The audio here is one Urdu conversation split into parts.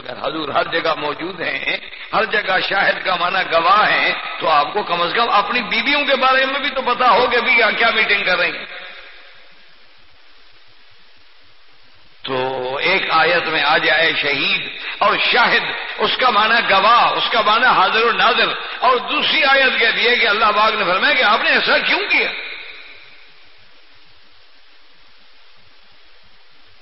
اگر حضور ہر جگہ موجود ہیں، ہر جگہ شاہد کا معنی گواہ ہیں، تو آپ کو کم از کم اپنی بیویوں کے بارے میں بھی تو پتا ہو کہ بھی کیا میٹنگ کر رہی ہیں۔ تو ایک آیت میں آ جائے شہید اور شاہد، اس کا معنی گواہ، اس کا معنی حاضر و ناظر۔ اور دوسری آیت کہتی ہے کہ اللہ باغ نے فرمایا کہ آپ نے ایسا کیوں کیا؟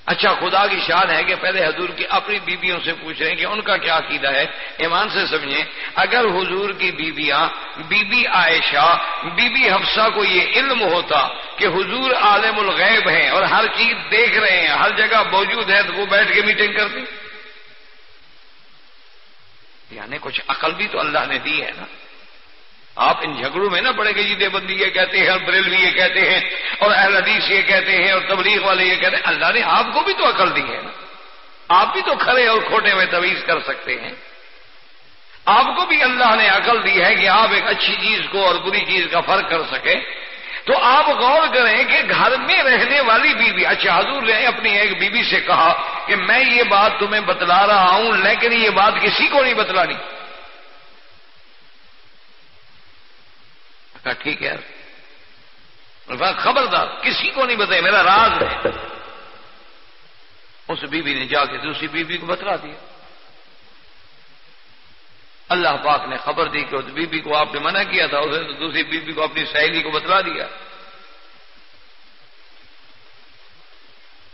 اچھا خدا کی شان ہے کہ پہلے حضور کی اپنی بیویوں سے پوچھ رہے ہیں کہ ان کا کیا عقیدہ ہے؟ ایمان سے سمجھیں، اگر حضور کی بیویاں بی بی عائشہ بی بی حفصہ کو یہ علم ہوتا کہ حضور عالم الغیب ہیں اور ہر چیز دیکھ رہے ہیں، ہر جگہ موجود ہے، تو وہ بیٹھ کے میٹنگ کرتی۔ یعنی کچھ عقل بھی تو اللہ نے دی ہے نا۔ آپ ان جھگڑوں میں نہ پڑے گے جی بندی یہ کہتے ہیں، اور بریلوی یہ کہتے ہیں، اور اہل حدیث یہ کہتے ہیں، اور تبلیغ والے یہ کہتے ہیں۔ اللہ نے آپ کو بھی تو عقل دی ہے نا۔ آپ بھی تو کھڑے اور کھوٹے میں تویز کر سکتے ہیں۔ آپ کو بھی اللہ نے عقل دی ہے کہ آپ ایک اچھی چیز کو اور بری چیز کا فرق کر سکے تو آپ غور کریں کہ گھر میں رہنے والی بیوی اچھا حضور نے اپنی ایک بیوی سے کہا کہ میں یہ بات تمہیں بتلا رہا ہوں، لیکن یہ بات کسی کو نہیں بتلانی۔ کہا، ٹھیک ہے. خبردار، کسی کو نہیں بتایا، میرا راز ہے. اس بیوی نے جا کے دوسری بیوی کو بتلا دیا. اللہ پاک نے خبر دی کہ اس بیوی کو آپ نے منع کیا تھا، اس نے دوسری بیوی کو اپنی سہیلی کو بتلا دیا.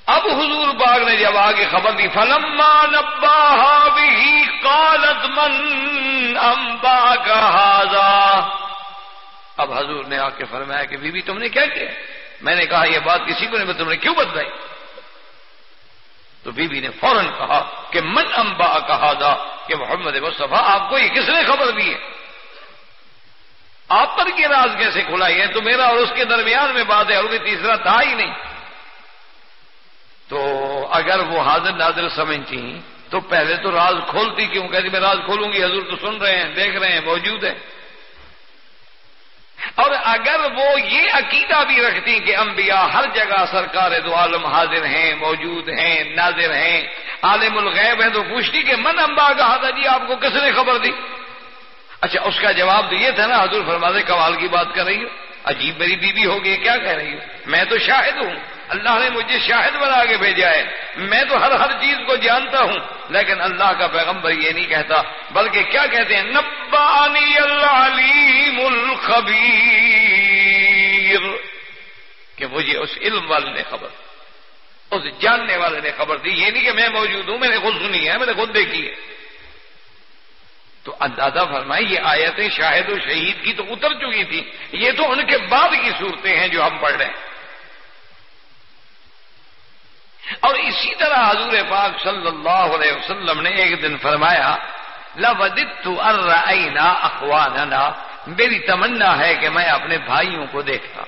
اب حضور باغ نے جب آگے خبر دی، فلما نبا بھی کالت من امبا کا اب حضور نے آ کے فرمایا کہ بی بی تم نے کیا کیا؟ میں نے کہا یہ بات کسی کو نہیں تم نے کیوں بدلائی؟ تو بی بی نے فوراً کہا کہ من امبا کہا تھا کہ محمد مصطفیٰ، آپ کو یہ کس نے خبر دی ہے؟ آپ پر یہ راز کیسے کھلائی ہے؟ تو میرا اور اس کے درمیان میں بات ہے، اور بھی تیسرا تھا ہی نہیں۔ تو اگر وہ حاضر ناظر سمجھتی، تو پہلے تو راز کھولتی، کیوں؟ کہتی، میں راز کھولوں گی، حضور تو سن رہے ہیں، دیکھ رہے ہیں، موجود ہیں۔ اور اگر وہ یہ عقیدہ بھی رکھتی کہ انبیاء ہر جگہ سرکار دو عالم حاضر ہیں، موجود ہیں، ناظر ہیں، عالم الغیب ہیں، تو پوچھتی کہ من امبا کہا تھا جی آپ کو کس نے خبر دی؟ اچھا اس کا جواب تو یہ تھا نا، حضور فرماز کمال کی بات کر رہی ہو۔ عجیب میری بیوی ہوگی کیا کہہ رہی ہو؟ میں تو شاہد ہوں۔ اللہ نے مجھے شاہد بنا کے بھیجا ہے۔ میں تو ہر ہر چیز کو جانتا ہوں، لیکن اللہ کا پیغمبر یہ نہیں کہتا، بلکہ کیا کہتے ہیں؟ نبانی العلیم الخبیر۔ کہ مجھے اس علم والے نے خبر، اس جاننے والے نے خبر دی۔ یہ نہیں کہ میں موجود ہوں، میں نے خود سنی ہے، میں نے خود دیکھی ہے۔ تو اندازہ فرمائے یہ آیتیں شاہد و شہید کی تو اتر چکی تھی یہ تو ان کے بعد کی صورتیں ہیں جو ہم پڑھ رہے ہیں۔ اور اسی طرح حضور پاک صلی اللہ علیہ وسلم نے ایک دن فرمایا لدت اخواننا میری تمنا ہے کہ میں اپنے بھائیوں کو دیکھتا۔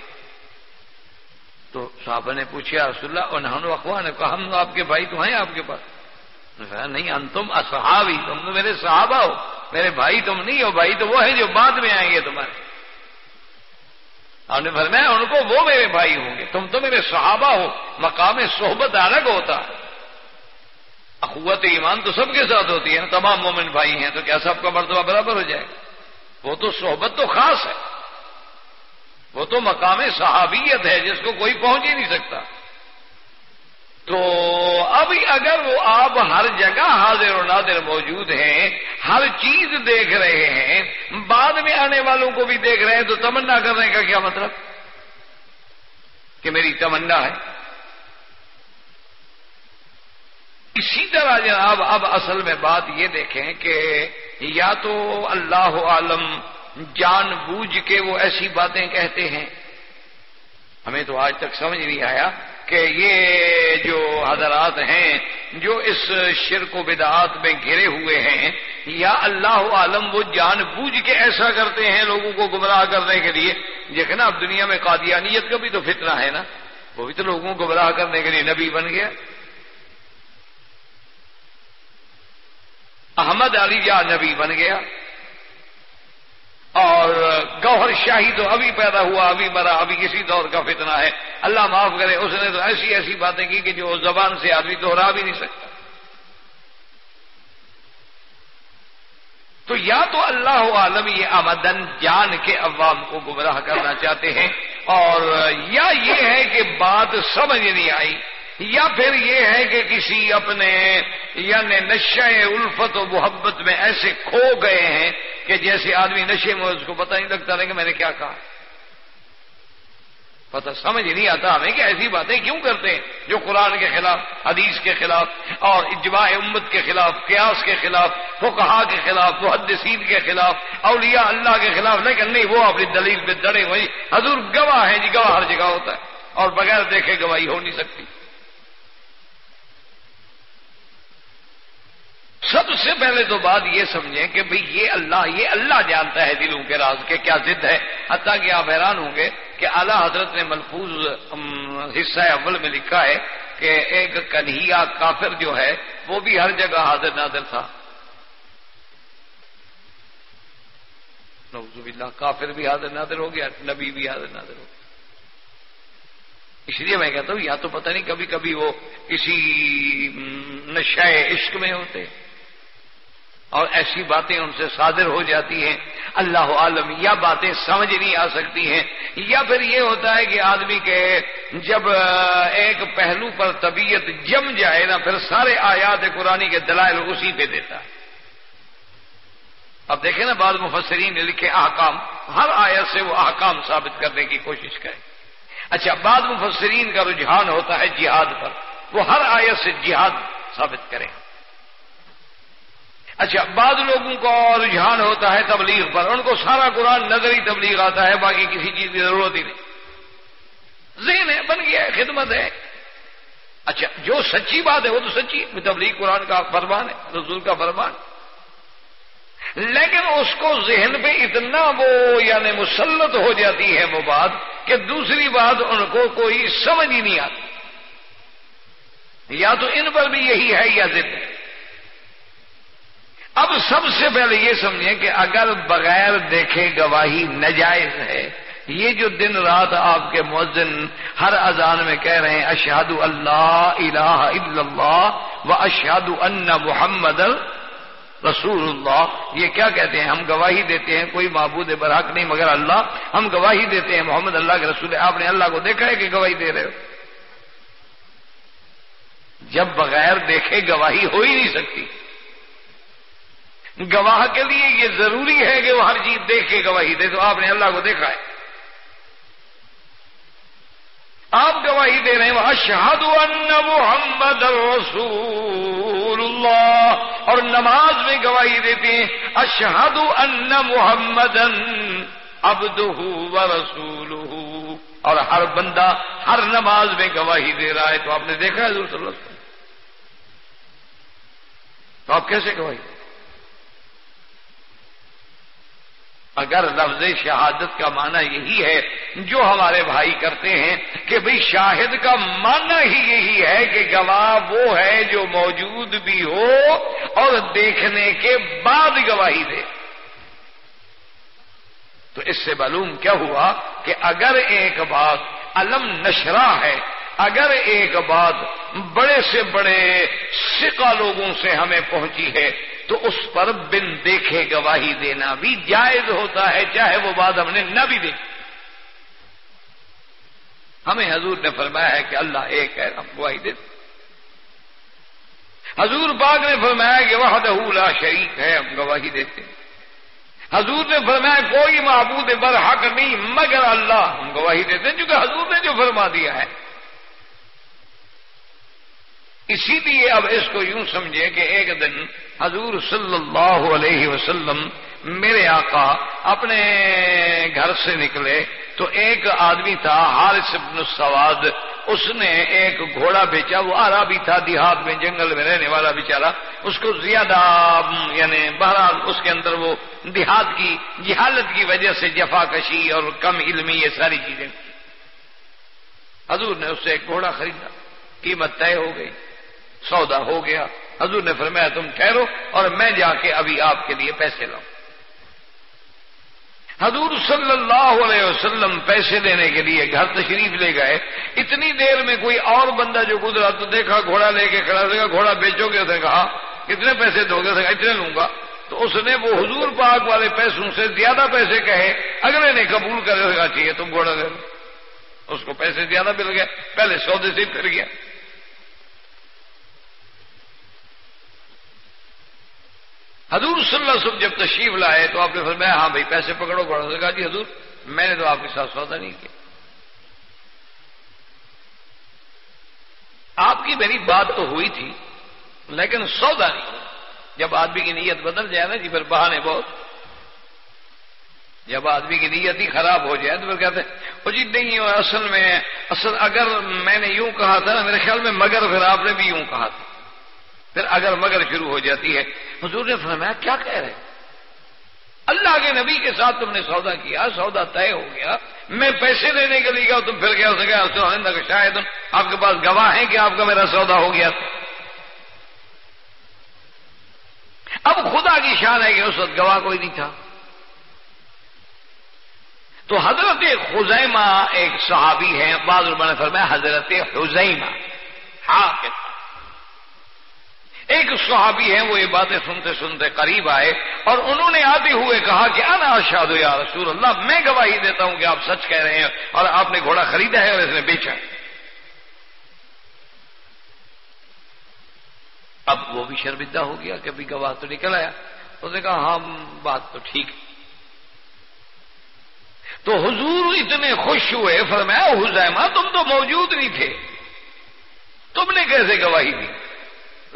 تو صاحب نے پوچھا رسول اللہ، انہوں اخوان نے کہا، ہم آپ کے بھائی تو ہیں آپ کے پاس۔ نہیں انتم اصحابی، تم تو میرے صحابہ ہو۔ میرے بھائی تم نہیں ہو، بھائی تو وہ ہیں جو بعد میں آئیں گے تمہارے۔ آپ نے فرمایا ان کو وہ میرے بھائی ہوں گے، تم تو میرے صحابہ ہو، مقام صحبت الگ ہوتا اخوت ایمان تو سب کے ساتھ ہوتی ہے نا تمام مومن بھائی ہیں تو کیا سب کا مرتبہ برابر ہو جائے؟ گا وہ تو صحبت تو خاص ہے۔ وہ تو مقام صحابیت ہے جس کو کوئی پہنچ ہی نہیں سکتا۔ تو اب اگر وہ آپ ہر جگہ حاضر و نادر موجود ہیں ہر چیز دیکھ رہے ہیں، بعد میں آنے والوں کو بھی دیکھ رہے ہیں، تو تمنا کرنے کا کیا مطلب؟ کہ میری تمنا ہے۔ اسی طرح جناب، اب اصل میں بات یہ دیکھیں کہ یا تو اللہ عالم جان بوجھ کے وہ ایسی باتیں کہتے ہیں۔ ہمیں تو آج تک سمجھ نہیں آیا کہ یہ جو حضرات ہیں جو اس شرک و بدعات میں گھرے ہوئے ہیں، یا اللہ عالم وہ جان بوجھ کے ایسا کرتے ہیں لوگوں کو گمراہ کرنے کے لیے دیکھنا اب دنیا میں قادیانیت کا بھی تو فتنہ ہے نا۔ وہ بھی تو لوگوں کو گمراہ کرنے کے لیے نبی بن گیا۔ احمد علی جا نبی بن گیا۔ اور گوہر شاہی تو ابھی پیدا ہوا، ابھی مرا، ابھی کسی دور کا فتنہ ہے۔ اللہ معاف کرے، اس نے تو ایسی ایسی باتیں کی کہ جو زبان سے آدمی دوہرا بھی نہیں سکتا۔ تو یا تو اللہ عالم یہ آمدن جان کے عوام کو گمراہ کرنا چاہتے ہیں، اور یا یہ ہے کہ بات سمجھ نہیں آئی۔ یا پھر یہ ہے کہ کسی اپنے یعنی نشے الفت و محبت میں ایسے کھو گئے ہیں کہ جیسے آدمی نشے میں اس کو پتہ نہیں لگتا رہے کہ میں نے کیا کہا۔ پتہ سمجھ نہیں آتا ہمیں کہ ایسی باتیں کیوں کرتے ہیں جو قرآن کے خلاف، حدیث کے خلاف اور اجماع امت کے خلاف، قیاس کے خلاف، فقہا کے خلاف، محدثین کے خلاف، اولیاء اللہ کے خلاف لیکن نہیں وہ اپنی دلیل پہ دڑے ہوئی حضور گواہ ہے جی گواہ ہر جگہ ہوتا ہے اور بغیر دیکھے گواہی ہو نہیں سکتی۔ سب سے پہلے تو بات یہ سمجھیں کہ بھئی یہ اللہ یہ اللہ جانتا ہے دلوں کے راز کے کیا ضد ہے۔ حتیٰ کہ آپ حیران ہوں گے کہ اعلیٰ حضرت نے ملفوظ حصہ اول میں لکھا ہے کہ ایک کنہیا کافر جو ہے، وہ بھی ہر جگہ حاضر نادر تھا۔ باللہ، کافر بھی حاضر نادر ہو گیا، نبی بھی حاضر نادر ہو گیا۔ اس لیے میں کہتا ہوں، یا تو پتہ نہیں کبھی کبھی وہ کسی نشہ عشق میں ہوتے اور ایسی باتیں ان سے صادر ہو جاتی ہیں۔ اللہ عالم، یا باتیں سمجھ نہیں آ سکتی ہیں، یا پھر یہ ہوتا ہے کہ آدمی کے جب ایک پہلو پر طبیعت جم جائے نا، پھر سارے آیات قرآن کے دلائل اسی پہ دیتا۔ ہے اب دیکھیں نا، بعض مفسرین نے لکھے احکام، ہر آیت سے وہ احکام ثابت کرنے کی کوشش کرے اچھا بعض مفسرین کا رجحان ہوتا ہے جہاد پر، وہ ہر آیت سے جہاد ثابت کریں۔ اچھا بعض لوگوں کا رجحان ہوتا ہے تبلیغ پر، ان کو سارا قرآن نظری تبلیغ آتا ہے، باقی کسی چیز کی ضرورت ہی نہیں۔ ذہن ہے، بن گیا ہے خدمت ہے۔ اچھا جو سچی بات ہے، وہ تو سچی تبلیغ قرآن کا فرمان ہے، رسول کا فرمان لیکن اس کو ذہن پہ اتنا وہ یعنی مسلط ہو جاتی ہے وہ بات کہ دوسری بات ان کو کوئی سمجھ ہی نہیں آتی۔ یا تو ان پر بھی یہی ہے یا ضد ہے۔ اب سب سے پہلے یہ سمجھیں کہ اگر بغیر دیکھے گواہی نجائز ہے، یہ جو دن رات آپ کے مؤذن ہر اذان میں کہہ رہے ہیں اشہد اللہ الہ الا اللہ و اشہد ان محمد رسول اللہ، یہ کیا کہتے ہیں؟ ہم گواہی دیتے ہیں، کوئی معبود برحق نہیں، مگر اللہ، ہم گواہی دیتے ہیں محمد اللہ کے رسول، آپ نے اللہ کو دیکھا ہے کہ گواہی دے رہے ہو؟ جب بغیر دیکھے گواہی ہو ہی نہیں سکتی۔ گواہ کے لیے یہ ضروری ہے کہ وہ ہر چیز دیکھ کے گواہی دے تو آپ نے اللہ کو دیکھا ہے۔ آپ گواہی دے رہے ہیں اشہد ان محمد رسول اللہ اور نماز میں گواہی دیتے ہیں اشہد ان محمد ابد و رسول اور ہر بندہ ہر نماز میں گواہی دے رہا ہے، تو آپ نے دیکھا ہے ضرور وسلم؟ تو آپ کیسے گواہی اگر لفظ شہادت کا معنی یہی ہے، جو ہمارے بھائی کرتے ہیں، کہ بھئی شاہد کا معنی ہی یہی ہے کہ گواہ وہ ہے جو موجود بھی ہو اور دیکھنے کے بعد گواہی دے۔ تو اس سے معلوم کیا ہوا کہ اگر ایک بات علم نشرہ ہے اگر ایک بات بڑے سے بڑے سکا لوگوں سے ہمیں پہنچی ہے، تو اس پر بن دیکھے گواہی دینا بھی جائز ہوتا ہے، چاہے وہ بات ہم نے نہ بھی دیکھی۔ ہمیں حضور نے فرمایا ہے کہ اللہ ایک ہے، ہم گواہی دیتے حضور باغ نے فرمایا کہ وہ لا شریک ہے، ہم گواہی دیتے حضور نے فرمایا کوئی معبود برحق نہیں، مگر اللہ ہم گواہی دیتے ہیں کیونکہ حضور نے جو فرما دیا ہے۔ اسی لیے اب اس کو یوں سمجھے کہ ایک دن حضور صلی اللہ علیہ وسلم میرے آقا اپنے گھر سے نکلے تو ایک آدمی تھا، حارث بن السواد اس نے ایک گھوڑا بیچا، وہ آرا بھی تھا، دیہات میں جنگل میں رہنے والا بیچارا اس کو زیادہ یعنی بہرحال اس کے اندر وہ دیہات کی جہالت کی وجہ سے جفا کشی اور کم علمی یہ ساری چیزیں حضور نے اس سے ایک گھوڑا خریدا، قیمت طے ہو گئی۔ سودا ہو گیا۔ حضور نے فرمایا، تم ٹھہرو اور میں جا کے ابھی آپ کے لیے پیسے لاؤں۔ حضور صلی اللہ علیہ وسلم پیسے دینے کے لیے گھر تشریف لے گئے۔ اتنی دیر میں کوئی اور بندہ جو گزرا تو دیکھا، گھوڑا لے کے کھڑا دیکھا گھوڑا بیچو گے اسے کہا کتنے پیسے دو گے اتنے لوں گا۔ تو اس نے وہ حضور پاک والے پیسوں سے زیادہ پیسے کہے، اگلے نے قبول کرے ہوگا چاہیے تم گھوڑا دے اس کو پیسے زیادہ مل گئے، پہلے سودے سے پھر گیا۔ حضور صلی اللہ علیہ وسلم جب تشریف لائے تو آپ نے فرمایا ہاں بھائی، پیسے پکڑو گھوڑا کہا جی حضور، میں نے تو آپ کے ساتھ سودا نہیں کیا۔ آپ کی میری بات تو ہوئی تھی، لیکن سودا نہیں۔ جب آدمی کی نیت بدل جائے نا جی پھر بہانے بہت۔ جب آدمی کی نیت ہی خراب ہو جائے تو پھر کہتے ہیں، وہ جی نہیں، اصل میں، اصل اگر میں نے یوں کہا تھا نا، میرے خیال میں مگر پھر آپ نے بھی یوں کہا تھا۔ پھر اگر مگر شروع ہو جاتی ہے، حضور نے فرمایا، کیا کہہ رہے اللہ کے نبی کے ساتھ تم نے سودا کیا، سودا طے ہو گیا، میں پیسے دینے کے لیے گیا، تم پھر کیا سکے شاید آپ کے پاس گواہ ہیں کہ آپ کا میرا سودا ہو گیا۔ اب خدا کی شان ہے کہ اس وقت گواہ کوئی نہیں تھا۔ تو حضرت خزیمہ ایک صحابی ہے بعض نے فرمایا، حضرت حزیمہ ہاں ایک صحابی ہیں، وہ یہ باتیں سنتے سنتے قریب آئے اور انہوں نے آتے ہوئے کہا کہ انا اشاد یا رسول اللہ، میں گواہی دیتا ہوں کہ آپ سچ کہہ رہے ہیں اور آپ نے گھوڑا خریدا ہے اور اس نے بیچا ہے۔ اب وہ بھی شرمندہ ہو گیا کہ ابھی گواہ تو نکل آیا۔ اس نے کہا ہاں بات تو ٹھیک۔ تو حضور اتنے خوش ہوئے، فرمایا، حزیمہ، تم تو موجود نہیں تھے۔ تم نے کیسے گواہی دی؟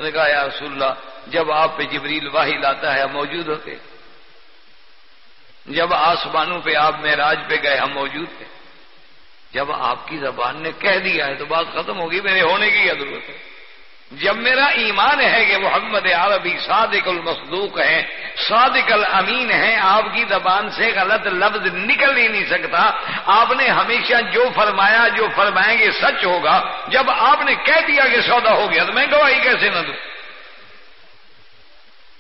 نے کہا، یا رسول اللہ، جب آپ پہ جبریل واہی لاتا ہے، ہم موجود ہوتے. جب آسمانوں پہ آپ معراج پہ گئے، ہم موجود تھے۔ جب آپ کی زبان نے کہہ دیا ہے، تو بات ختم ہوگی، میرے ہونے کی کیا ضرورت ہے؟ جب میرا ایمان ہے کہ محمد عربی صادق المصدوق ہیں، صادق الامین ہیں، آپ کی زبان سے غلط لفظ نکل ہی نہیں سکتا، آپ نے ہمیشہ جو فرمایا، جو فرمائیں گے سچ ہوگا۔ جب آپ نے کہہ دیا کہ سودا ہو گیا تو میں گواہی کیسے نہ دوں؟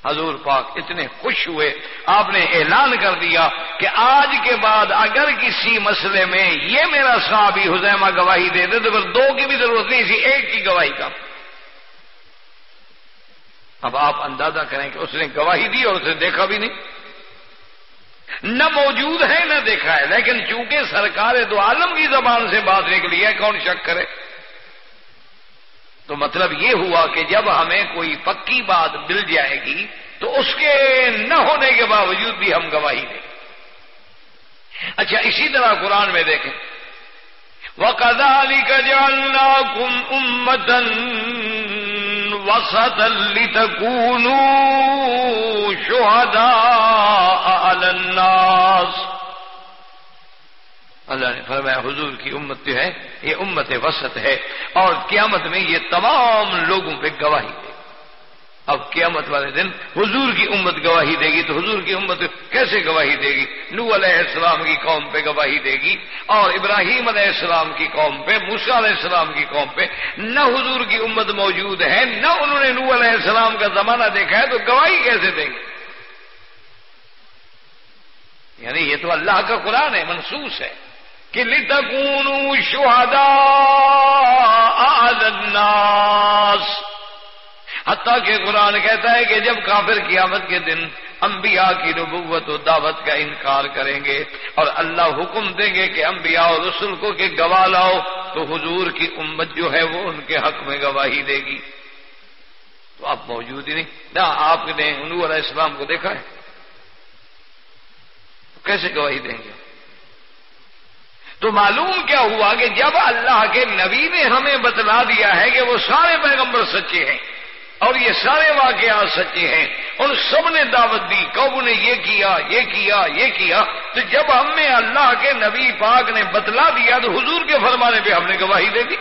حضور پاک اتنے خوش ہوئے، آپ نے اعلان کر دیا کہ آج کے بعد اگر کسی مسئلے میں یہ میرا صحابی حزیمہ گواہی دے دے تو پھر دو کی بھی ضرورت نہیں تھی ایک کی گواہی کا۔ اب آپ اندازہ کریں کہ اس نے گواہی دی اور اسے دیکھا بھی نہیں۔ نہ موجود ہے، نہ دیکھا ہے، لیکن چونکہ سرکار دو عالم کی زبان سے بات نکلی ہے، کون شک کرے؟ تو مطلب یہ ہوا کہ جب ہمیں کوئی پکی بات مل جائے گی، تو اس کے نہ ہونے کے باوجود بھی ہم گواہی دیں۔ اچھا اسی طرح قرآن میں دیکھیں۔ وہ کدا علی وسطا لتكونوا شهداء على الناس. اللہ نے فرمایا، حضور کی امت جو ہے، یہ امت وسط ہے اور قیامت میں یہ تمام لوگوں پہ گواہی دے اب قیامت والے دن حضور کی امت گواہی دے گی تو حضور کی امت کیسے گواہی دے گی؟ نو علیہ السلام کی قوم پہ گواہی دے گی اور ابراہیم علیہ السلام کی قوم پہ موسا علیہ السلام کی قوم پہ نہ حضور کی امت موجود ہے، نہ انہوں نے نو علیہ السلام کا زمانہ دیکھا ہے تو گواہی کیسے دیں گے؟ یعنی یہ تو اللہ کا قرآن ہے، منسوس ہے۔ کہ لتکونوا شہداء الناس حتیٰ کہ قرآن کہتا ہے کہ جب کافر قیامت کے دن انبیاء کی نبوت و دعوت کا انکار کریں گے اور اللہ حکم دیں گے کہ انبیاء اور رسول کو کہ گواہ لاؤ، تو حضور کی امت جو ہے وہ ان کے حق میں گواہی دے گی۔ تو آپ موجود ہی نہیں۔ نہ آپ نے انو علیہ السلام کو دیکھا ہے؟ کیسے گواہی دیں گے؟ تو معلوم کیا ہوا کہ جب اللہ کے نبی نے ہمیں بتلا دیا ہے کہ وہ سارے پیغمبر سچے ہیں اور یہ سارے واقعات سچے ہیں۔ ان سب نے دعوت دی۔ کب نے یہ کیا یہ کیا یہ کیا۔ تو جب ہم نے اللہ کے نبی پاک نے بتلا دیا تو حضور کے فرمانے پہ ہم نے گواہی دے دی۔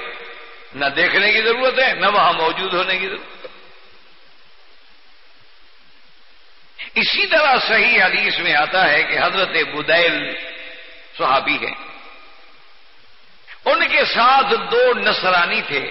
نہ دیکھنے کی ضرورت ہے، نہ وہاں موجود ہونے کی ضرورت۔ ہے اسی طرح صحیح حدیث میں آتا ہے کہ حضرت بدیل صحابی ہیں۔ ان کے ساتھ دو نصرانی تھے۔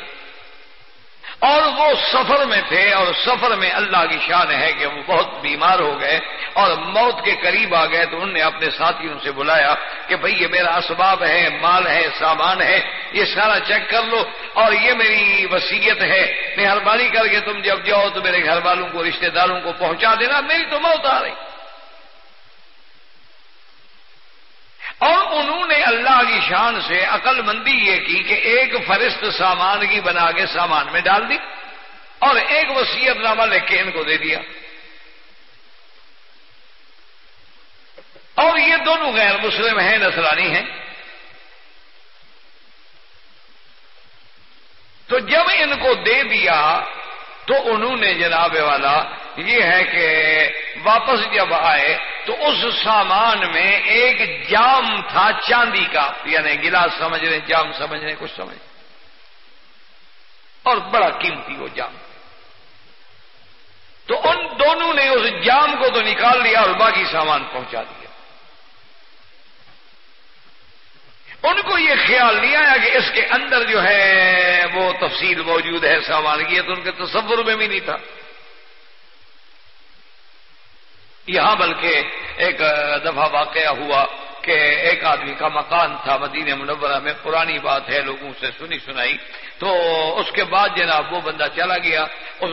اور وہ سفر میں تھے اور سفر میں اللہ کی شان ہے کہ وہ بہت بیمار ہو گئے اور موت کے قریب آ گئے تو انہوں نے اپنے ساتھیوں سے بلایا کہ بھئی یہ میرا اسباب ہے، مال ہے، سامان ہے، یہ سارا چیک کر لو اور یہ میری وسیعت ہے۔ مہربانی کر کے تم جب جاؤ تو میرے گھر والوں کو، رشتہ داروں کو پہنچا دینا، میری تو موت آ رہی۔ اور انہوں نے اللہ کی شان سے عقل مندی یہ کی کہ ایک فرست سامان کی بنا کے سامان میں ڈال دی اور ایک وسیعت نامہ لے کے ان کو دے دیا۔ اور یہ دونوں غیر مسلم ہیں نسرانی ہیں۔ تو جب ان کو دے دیا تو انہوں نے جناب والا یہ ہے کہ واپس جب آئے تو اس سامان میں ایک جام تھا چاندی کا یعنی گلاس سمجھ رہے، جام سمجھ رہے، کچھ سمجھ اور بڑا قیمتی وہ جام۔ تو ان دونوں نے اس جام کو تو نکال لیا اور باقی سامان پہنچا دیا۔ ان کو یہ خیال نہیں آیا کہ اس کے اندر جو ہے وہ تفصیل موجود ہے سامان کی تو ان کے تصور میں بھی نہیں تھا۔ یہاں بلکہ ایک دفعہ واقعہ ہوا کہ ایک آدمی کا مکان تھا مدینہ منورہ میں، پرانی بات ہے، لوگوں سے سنی سنائی۔ تو اس کے بعد جناب وہ بندہ چلا گیا، اس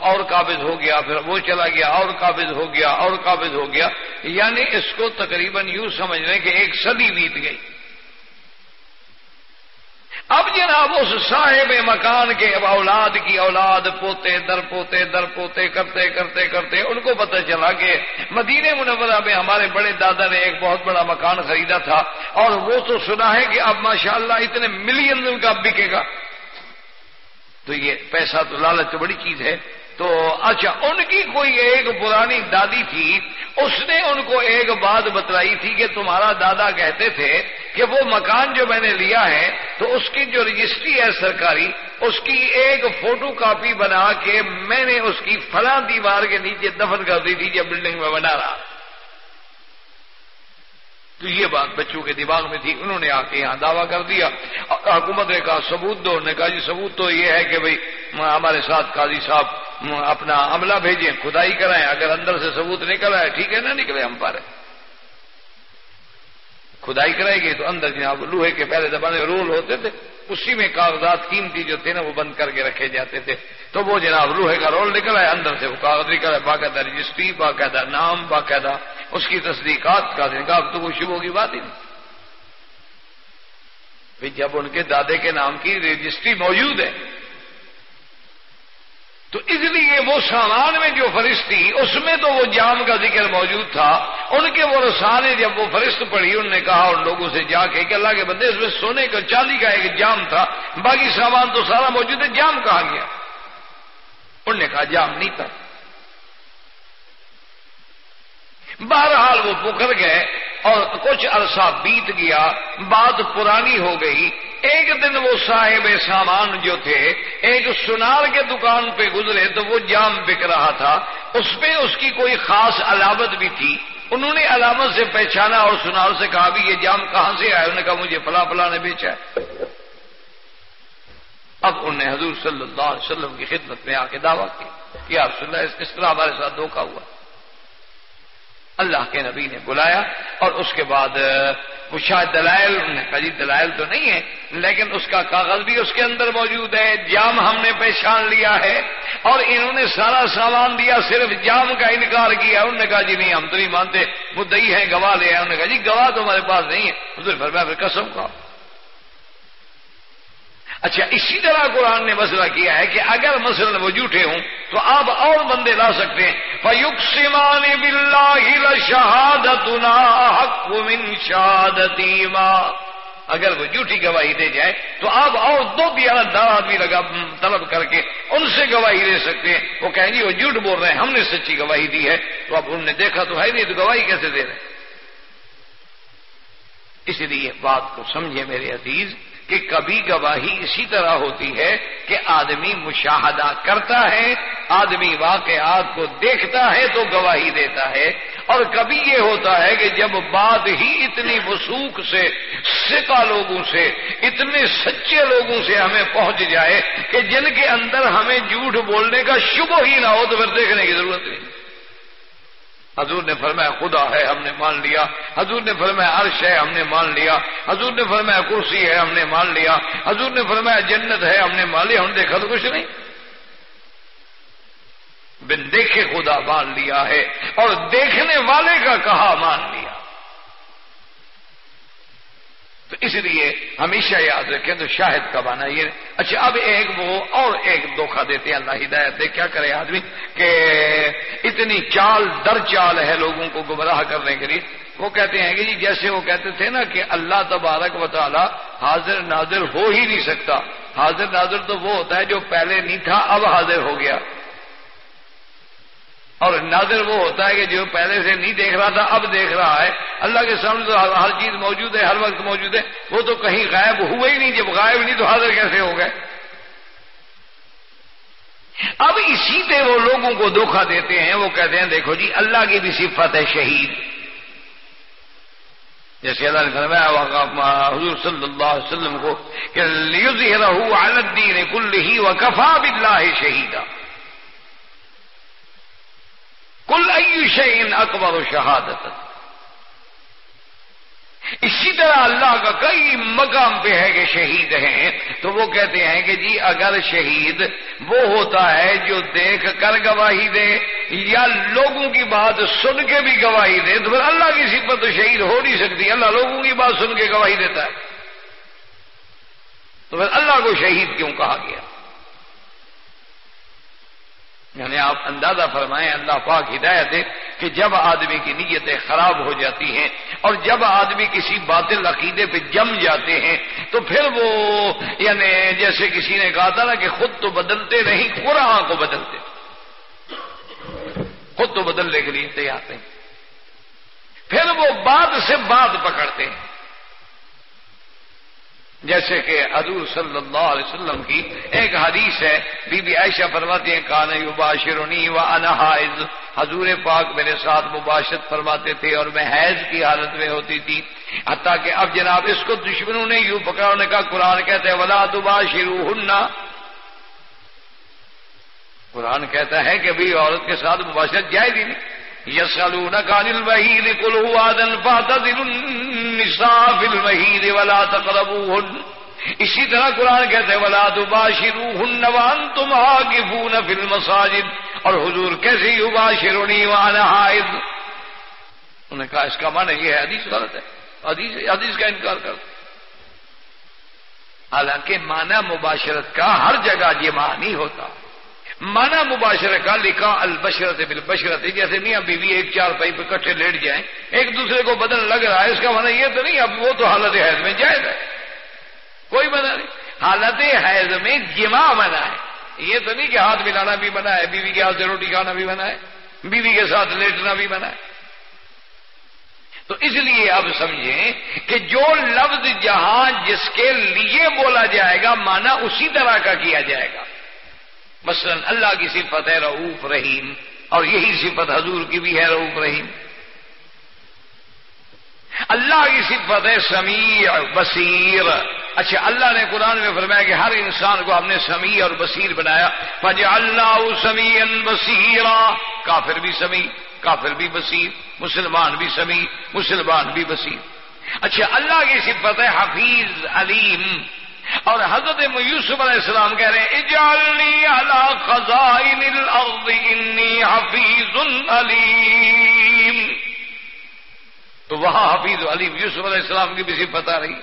اور قابض ہو گیا، پھر وہ چلا گیا، اور قابض ہو گیا، اور قابض ہو گیا۔ یعنی اس کو تقریباً یوں سمجھ رہے کہ ایک صدی بیت گئی۔ اب جناب اس صاحب مکان کے اولاد کی اولاد پوتے در پوتے در پوتے کرتے کرتے کرتے ان کو پتہ چلا کہ مدینہ منورہ میں ہمارے بڑے دادا نے ایک بہت بڑا مکان خریدا تھا اور وہ تو سنا ہے کہ اب ماشاءاللہ اتنے ملین کا بکے گا تو یہ پیسہ تو لالچ تو بڑی چیز ہے تو اچھا ان کی کوئی ایک پرانی دادی تھی، اس نے ان کو ایک بات بتلائی تھی کہ تمہارا دادا کہتے تھے کہ وہ مکان جو میں نے لیا ہے، تو اس کی جو رجسٹری ہے سرکاری، اس کی ایک فوٹو کاپی بنا کے میں نے اس کی فلاں دیوار کے نیچے دفن کر دی تھی، جب بلڈنگ میں بنا رہا۔ تو یہ بات بچوں کے دماغ میں تھی، انہوں نے آ کے یہاں دعویٰ کر دیا۔ حکومت نے کہا، ثبوت دو نے کہا جی ثبوت تو یہ ہے کہ بھائی ہمارے ساتھ قاضی صاحب اپنا عملہ بھیجیں، کھدائی کرائیں، اگر اندر سے ثبوت نکل آئے، ٹھیک ہے، نہ نکلے ہم پارے کھدائی کرائے گی تو اندر جناب لوہے کے پہلے زمانے رول ہوتے تھے۔ اسی میں کاغذات قیمتی جو تھے نا وہ بند کر کے رکھے جاتے تھے۔ تو وہ جناب لوہے کا رول نکل آئے اندر سے۔ وہ کاغذ نکل آئے باقاعدہ رجسٹری، باقاعدہ نام، باقاعدہ اس کی تصدیقات کا نکاب تو وہ شبوں کی بات ہی نہیں۔ جب ان کے دادے کے نام کی رجسٹری موجود ہے، تو اس لیے وہ سامان میں جو فرشت تھی، اس میں تو وہ جام کا ذکر موجود تھا۔ ان کے وہ رسانے جب وہ فرشت پڑھی، انہوں نے کہا، ان لوگوں سے جا کے کہ اللہ کے بندے، اس میں سونے کا، چاندی کا ایک جام تھا، باقی سامان تو سارا موجود ہے، جام کہا گیا؟ انہوں نے کہا، جام نہیں تھا۔ بہرحال وہ پکڑ گئے اور کچھ عرصہ بیت گیا، بات پرانی ہو گئی۔ ایک دن وہ صاحب سامان جو تھے، ایک سنار کے دکان پہ گزرے تو وہ جام بک رہا تھا۔ اس پہ اس کی کوئی خاص علامت بھی تھی۔ انہوں نے علامت سے پہچانا اور سنار سے کہا بھی یہ جام کہاں سے آیا؟ انہوں نے کہا مجھے فلا فلا نے بیچا ہے۔ اب انہوں نے حضور صلی اللہ علیہ وسلم کی خدمت میں آ کے دعویٰ کی کہ آپ سن اس طرح ہمارے ساتھ دھوکہ ہوا۔ اللہ کے نبی نے بلایا اور اس کے بعد وہ شاید دلائل انہوں نے کہا جی دلائل تو نہیں ہے لیکن اس کا کاغذ بھی اس کے اندر موجود ہے، جام ہم نے پہچان لیا ہے اور انہوں نے سارا سامان دیا، صرف جام کا انکار کیا۔ انہوں نے کہا جی نہیں، ہم تو نہیں مانتے مدعی ہے گواہ لے آئے۔ انہوں نے کہا جی گواہ تو ہمارے پاس نہیں ہے۔ پھر قسم کا اچھا اسی طرح قرآن نے مسئلہ کیا ہے کہ اگر مثلا وہ جھوٹے ہوں تو آپ اور بندے لا سکتے ہیں۔ فیوک سیمان بلّہ حق من شہادتی اگر وہ جھوٹی گواہی دے جائے تو آپ اور دو دار آدمی لگا، طلب کر کے ان سے گواہی دے سکتے ہیں۔ وہ کہیں گی وہ جھوٹ بول رہے ہیں، ہم نے سچی گواہی دی ہے۔ تو اب انہوں نے دیکھا تو ہے نہیں، تو گواہی کیسے دے رہے ہیں؟ اسی لیے بات کو سمجھے میرے عزیز کہ کبھی گواہی اسی طرح ہوتی ہے کہ آدمی مشاہدہ کرتا ہے، آدمی واقعات کو دیکھتا ہے تو گواہی دیتا ہے۔ اور کبھی یہ ہوتا ہے کہ جب بات ہی اتنی وسوخ سے سکا لوگوں سے، اتنے سچے لوگوں سے ہمیں پہنچ جائے کہ جن کے اندر ہمیں جھوٹ بولنے کا شبہ ہی نہ ہو تو پھر دیکھنے کی ضرورت نہیں۔ حضور نے فرمایا، خدا ہے، ہم نے مان لیا۔ حضور نے فرمایا، عرش ہے، ہم نے مان لیا۔ حضور نے فرمایا، کرسی ہے، ہم نے مان لیا۔ حضور نے فرمایا، جنت ہے، ہم نے مان لیا۔ ہم نے دیکھا تو کچھ نہیں۔ بن دیکھے خدا مان لیا ہے اور دیکھنے والے کا کہا مان لیا۔ تو اس لیے ہمیشہ یاد رکھیں تو شاہد کا بانا یہ اچھا اب ایک وہ اور ایک دھوکھا دیتے ہیں، اللہ ہدایت دے۔ کیا کرے آدمی؟ کہ اتنی چال، در چال ہے لوگوں کو گمراہ کرنے کے لیے۔ وہ کہتے ہیں کہ جی جیسے وہ کہتے تھے نا کہ اللہ تبارک و تعالی حاضر ناظر ہو ہی نہیں سکتا۔ حاضر ناظر تو وہ ہوتا ہے جو پہلے نہیں تھا، اب حاضر ہو گیا۔ اور ناظر وہ ہوتا ہے کہ جو پہلے سے نہیں دیکھ رہا تھا، اب دیکھ رہا ہے۔ اللہ کے سامنے تو ہر چیز موجود ہے، ہر وقت موجود ہے۔ وہ تو کہیں غائب ہوئے ہی نہیں، جب غائب نہیں تو حاضر کیسے ہو گئے؟ اب اسی پہ وہ لوگوں کو دھوکھا دیتے ہیں، وہ کہتے ہیں، دیکھو جی اللہ کی بھی صفت ہے شہید۔ جیسے اللہ نے فرمایا حضور صلی اللہ علیہ وسلم کو کہ لیظہرہو علی الدین کلہی وکفا باللہ شہیدہ کل شعین اکبر و شہادت. اسی طرح اللہ کا کئی مقام پہ ہے کہ شہید ہیں، تو وہ کہتے ہیں کہ جی اگر شہید وہ ہوتا ہے جو دیکھ کر گواہی دے، یا لوگوں کی بات سن کے بھی گواہی دے، تو پھر اللہ کی صفت تو شہید ہو نہیں سکتی، اللہ لوگوں کی بات سن کے گواہی دیتا ہے۔ تو پھر اللہ کو شہید کیوں کہا گیا؟ یعنی آپ اندازہ فرمائیں، اللہ پاک ہدایت ہے کہ جب آدمی کی نیتیں خراب ہو جاتی ہیں اور جب آدمی کسی باطل عقیدے پہ جم جاتے ہیں، تو پھر وہ یعنی جیسے کسی نے کہا تھا نا کہ خود تو بدلتے نہیں، قرآن کو بدلتے خود تو بدلنے کے لیے تیار نہیں۔ پھر وہ بعد سے بات پکڑتے ہیں۔ جیسے کہ حضور صلی اللہ علیہ وسلم کی ایک حدیث ہے، بی بی عائشہ فرماتے ہیں کان یباشرنی و انا حضور پاک میرے ساتھ مباشرت فرماتے تھے اور میں حیض کی حالت میں ہوتی تھی۔ حتیٰ کہ اب جناب اس کو دشمنوں نے یوں پکڑا نے کہا قرآن کہتے ہیں ولا تباشرو ہننا قرآن کہتا ہے کہ بھی عورت کے ساتھ مباشرت جائے گی نہیں۔ يسألونك عن المهيد قل هو آدن فاعتذروا النساء في المهيد ولا تقربوهن اسی طرح قرآن کہتے ہیں، ولا تباشروهن وانتم عاكفون في المساجد اور حضور کیسے یباشرونی وانا حائض؟ انہوں نے کہا، اس کا معنی یہ ہے، حدیث غلط ہے۔ حدیث حدیث کا انکار کرتے حالانکہ معنی مباشرت کا ہر جگہ یہ معنی ہوتا۔ مانا مباشر کا لکھا البشرت بالبشرت جیسے میاں بیوی ایک چار پائی پہ کٹھے لیٹ جائیں، ایک دوسرے کو بدن لگ رہا ہے، اس کا مانا یہ تو نہیں، اب وہ تو حالت حیض میں جائز ہے۔ کوئی منع نہیں۔ حالت حیض میں جمع منع ہے۔ یہ تو نہیں کہ ہاتھ ملانا بھی بنا ہے، بیوی کے ہاتھ سے روٹی کھانا بھی بنا ہے، بیوی کے ساتھ لیٹنا بھی بنا ہے۔ تو اس لیے اب سمجھیں کہ جو لفظ جہاں جس کے لیے بولا جائے گا، مانا اسی طرح کا کیا جائے گا۔ مثلا اللہ کی صفت ہے رعوف رحیم، اور یہی صفت حضور کی بھی ہے رعوف رحیم۔ اللہ کی صفت ہے سمیع بصیر۔ اچھا اللہ نے قرآن میں فرمایا کہ ہر انسان کو ہم نے سمیع اور بصیر بنایا۔ فج اللہ سمیع بصیرا کافر بھی سمیع، کافر بھی بصیر، مسلمان بھی سمیع، مسلمان بھی بصیر۔ اچھا اللہ کی صفت ہے حفیظ، علیم۔ اور حضرت یوسف علیہ السلام کہہ رہے ہیں، اجعلنی علی خزائن الارض، انی حفیظ علیم. تو وہاں حفیظ علیم یوسف علیہ السلام کی بھی صرف بتا رہی۔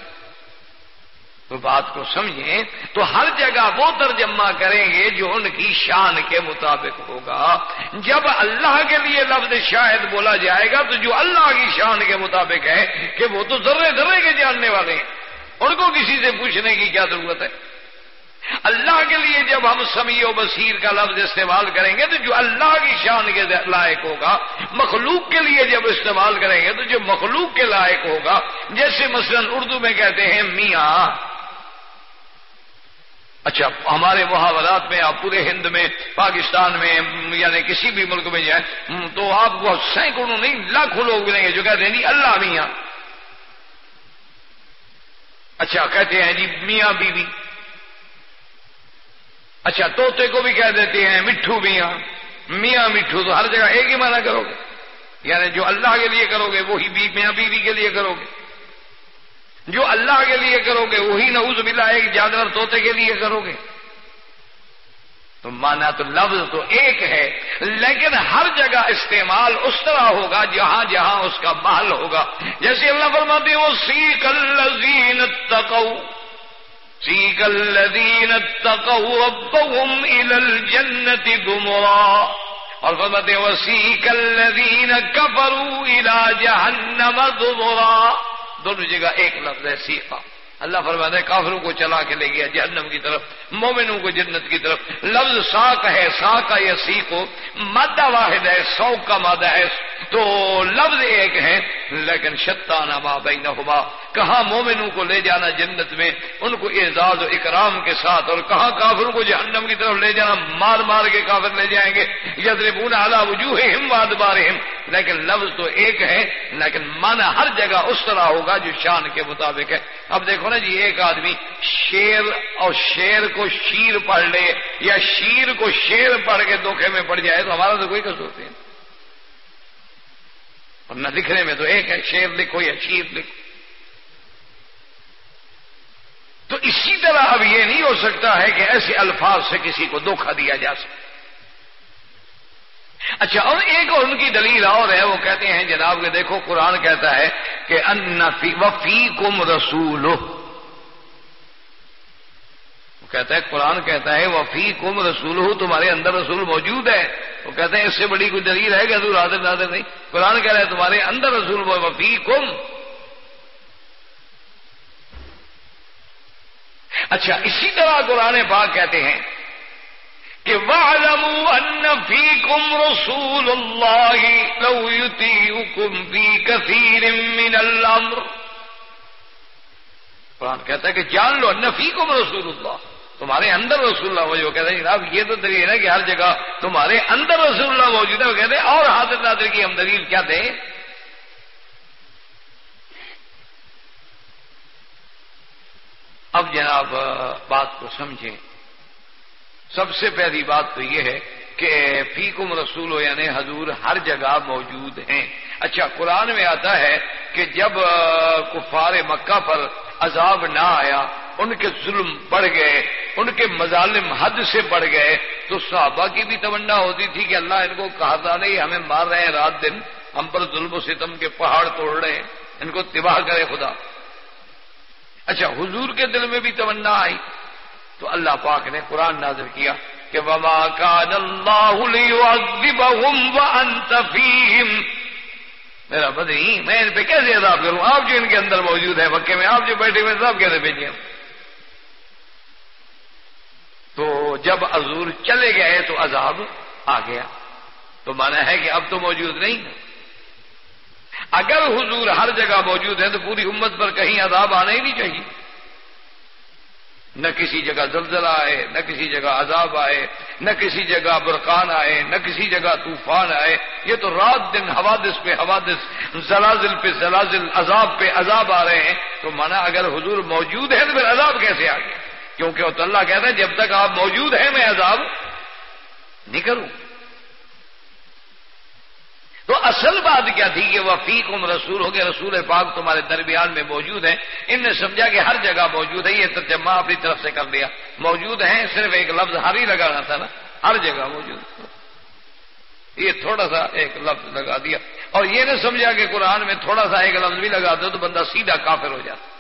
تو بات کو سمجھیں، تو ہر جگہ وہ ترجمہ کریں گے جو ان کی شان کے مطابق ہوگا۔ جب اللہ کے لیے لفظ شاید بولا جائے گا، تو جو اللہ کی شان کے مطابق ہے، کہ وہ تو ذرے ذرے کے جاننے والے ہیں۔ ان کو کسی سے پوچھنے کی کیا ضرورت ہے؟ اللہ کے لیے جب ہم سمیع و بصیر کا لفظ استعمال کریں گے تو جو اللہ کی شان کے لائق ہوگا، مخلوق کے لیے جب استعمال کریں گے تو جو مخلوق کے لائق ہوگا، جیسے مثلا اردو میں کہتے ہیں، میاں۔ اچھا ہمارے محاورات میں، آپ پورے ہند میں، پاکستان میں یعنی کسی بھی ملک میں جائیں تو آپ کو سینکڑوں نہیں، لاکھوں لوگ ملیں گے جو کہتے ہیں جی اللہ میاں۔ اچھا کہتے ہیں جی میاں بیوی۔ اچھا توتے کو بھی کہہ دیتے ہیں، مٹھو میاں۔ میاں مٹھو، تو ہر جگہ ایک ہی مانا کرو گے۔ یعنی جو اللہ کے لیے کرو گے، وہی بی میاں بیوی کے لیے کرو گے۔ جو اللہ کے لیے کرو گے، وہی نعوذ باللہ ایک جانور توتے کے لیے کرو گے۔ تو مانا تو لفظ تو ایک ہے، لیکن ہر جگہ استعمال اس طرح ہوگا جہاں جہاں اس کا محل ہوگا۔ جیسے اللہ فرماتے وہ سیک الزین تقو سیک الذین تقو ربهم الى الجنت گمرا اور فرماتے وہ سیک الذین کفروا الى جہنم دمرا۔ دونوں جگہ ایک لفظ ہے سیکھا اللہ فرماتے کافروں کو چلا کے لے گیا جہنم کی طرف، مومنوں کو جنت کی طرف۔ لفظ ساک ہے سا کا یا سی کو مادہ واحد ہے سو کا مادہ ہے۔ تو لفظ ایک ہے لیکن شتانہ ماں بین ہوا کہاں مومنوں کو لے جانا جنت میں، ان کو اعزاز و اکرام کے ساتھ، اور کہاں کافروں کو جہنم کی طرف لے جانا، مار مار کے کافر لے جائیں گے یدر پونا اعلیٰ وجوہ ہم واد بار لیکن لفظ تو ایک ہے، لیکن مانا ہر جگہ اس طرح ہوگا جو شان کے مطابق ہے۔ اب دیکھو نا جی ایک آدمی شیر اور شیر کو شیر پڑھ لے، یا شیر کو شیر پڑھ کے دھوکے میں پڑ جائے، تو ہمارا تو کوئی قصور نہیں۔ اور نہ لکھنے میں تو ایک ہے شیر لکھو یا شیر لکھو۔ تو اسی طرح اب یہ نہیں ہو سکتا ہے کہ ایسے الفاظ سے کسی کو دھوکہ دیا جا سکے۔ اچھا اور ایک اور ان کی دلیل اور ہے، وہ کہتے ہیں، جناب، کہ دیکھو، قرآن کہتا ہے کہ ان وفی کم رسول کہتا ہے قرآن کہتا ہے وفی کم رسول ہو تمہارے اندر رسول موجود ہے۔ وہ کہتے ہیں اس سے بڑی کوئی دلیل ہے کہ حضور حاضر نادر نہیں۔ قرآن کہہ رہا ہے، تمہارے اندر رسول وفی کم اچھا اسی طرح قرآن پاک کہتے ہیں کہ فِيكُمْ رَسُولُ اللَّهِ لَوْ يُطِيعُكُمْ فِي كَثِيرٍ مِّنَ الْأَمْرِ۔ قرآن کہتا ہے کہ جان لو فِيكُمْ رسول اللہ تمہارے اندر رسول اللہ موجود کہتے ہیں جناب یہ تو دلیل ہے کہ ہر جگہ تمہارے اندر رسول اللہ موجود ہے۔ وہ کہتے ہیں، اور حاضر نادر کی ہم دلیل کیا دیں؟ اب جناب، بات کو سمجھیں۔ سب سے پہلی بات تو یہ ہے کہ فیکم رسول ہو یعنی حضور ہر جگہ موجود ہیں۔ اچھا قرآن میں آتا ہے کہ جب کفار مکہ پر عذاب نہ آیا ان کے ظلم بڑھ گئے، ان کے مظالم حد سے بڑھ گئے۔ تو صحابہ کی بھی تمنا ہوتی تھی کہ اللہ ان کو کہا تھا، نہیں، ہمیں مار رہے ہیں رات دن، ہم پر ظلم و ستم کے پہاڑ توڑ رہے ہیں، ان کو تباہ کرے خدا۔ اچھا حضور کے دل میں بھی تمنا آئی۔ تو اللہ پاک نے قرآن نازل کیا کہ وما کان اللہ وانت فیہم میرا بدری میں ان پہ کیسے عذاب کروں؟ آپ جو ان کے اندر موجود ہے مکے میں آپ جو بیٹھے ہوئے صاحب کیسے بھیجے تو جب حضور چلے گئے تو عذاب آ گیا۔ تو مانا ہے کہ اب تو موجود نہیں۔ اگر حضور ہر جگہ موجود ہے تو پوری امت پر کہیں عذاب آنا ہی نہیں چاہیے۔ نہ کسی جگہ زلزلہ آئے، نہ کسی جگہ عذاب آئے، نہ کسی جگہ برقان آئے، نہ کسی جگہ طوفان آئے۔ یہ تو رات دن حوادث پہ حوادث، زلازل پہ زلازل، عذاب پہ عذاب آ رہے ہیں۔ تو مانا اگر حضور موجود ہے تو پھر عذاب کیسے آ گیا؟ کیونکہ وہ تو اللہ کہتا ہے جب تک آپ موجود ہیں میں عذاب نہیں کروں۔ تو اصل بات کیا تھی کہ وہ فیقم رسول ہو گئے، رسول پاک تمہارے درمیان میں موجود ہیں۔ ان نے سمجھا کہ ہر جگہ موجود ہے، یہ ترجمہ اپنی طرف سے کر دیا موجود ہیں، صرف ایک لفظ ہر ہی لگانا تھا نا۔ ہر جگہ موجود۔ یہ تھوڑا سا ایک لفظ لگا دیا۔ اور یہ نہیں سمجھا کہ قرآن میں تھوڑا سا ایک لفظ بھی لگا دو تو بندہ سیدھا کافر ہو جاتا۔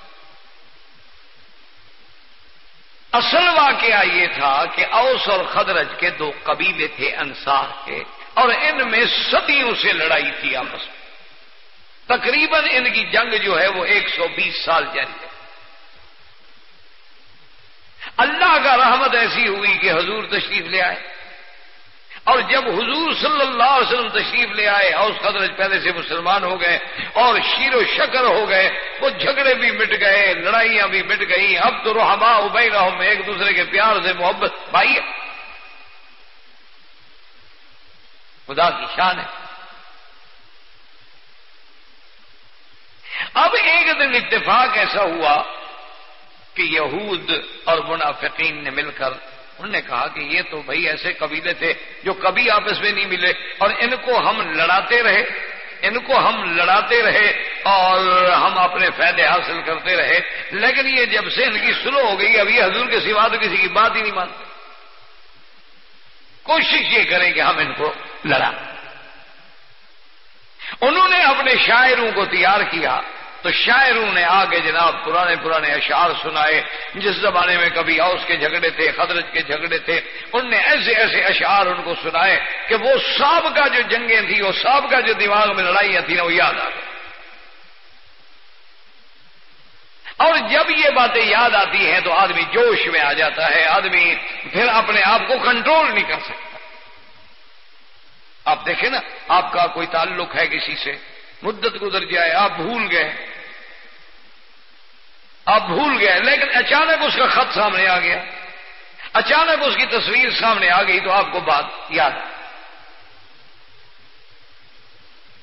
اصل واقعہ یہ تھا کہ اوس اور خدرج کے دو قبیلے تھے انصار کے اور ان میں صدیوں سے لڑائی تھی آپس میں۔ تقریباً ان کی جنگ جو ہے وہ ایک سو بیس سال جاری ہے۔ اللہ کا رحمت ایسی ہوئی کہ حضور تشریف لے آئے۔ اور جب حضور صلی اللہ علیہ وسلم تشریف لے آئے اور اس قدر پہلے سے مسلمان ہو گئے اور شیر و شکر ہو گئے، وہ جھگڑے بھی مٹ گئے، لڑائیاں بھی مٹ گئی اب تو روحما ابئی رہو میں ایک دوسرے کے پیار سے محبت پائی خدا کی شان ہے۔ اب ایک دن اتفاق ایسا ہوا کہ یہود اور منافقین نے مل کر انہوں نے کہا کہ یہ تو بھائی ایسے قبیلے تھے جو کبھی آپس میں نہیں ملے اور ان کو ہم لڑاتے رہے، ان کو ہم لڑاتے رہے اور ہم اپنے فائدے حاصل کرتے رہے۔ لیکن یہ جب سے ان کی سلو ہو گئی ابھی حضور کے سوا تو کسی کی بات ہی نہیں مانتے۔ کوشش یہ کریں کہ ہم ان کو لڑا۔ انہوں نے اپنے شاعروں کو تیار کیا۔ تو شاعروں نے آگے جناب پرانے پرانے اشعار سنائے، جس زمانے میں کبھی اوس کے جھگڑے تھے خدرت کے جھگڑے تھے، ان نے ایسے ایسے اشعار ان کو سنائے کہ وہ ساب کا جو جنگیں تھیں، وہ ساب کا جو دماغ میں لڑائیاں تھیں، وہ یاد آ گئی اور جب یہ باتیں یاد آتی ہیں تو آدمی جوش میں آ جاتا ہے، آدمی پھر اپنے آپ کو کنٹرول نہیں کر سکتا۔ آپ دیکھیں نا، آپ کا کوئی تعلق ہے کسی سے؟ مدت گزر جائے، آپ بھول گئے آپ بھول گئے، لیکن اچانک اس کا خط سامنے آ گیا۔ اچانک اس کی تصویر سامنے آ گئی تو آپ کو بات یاد۔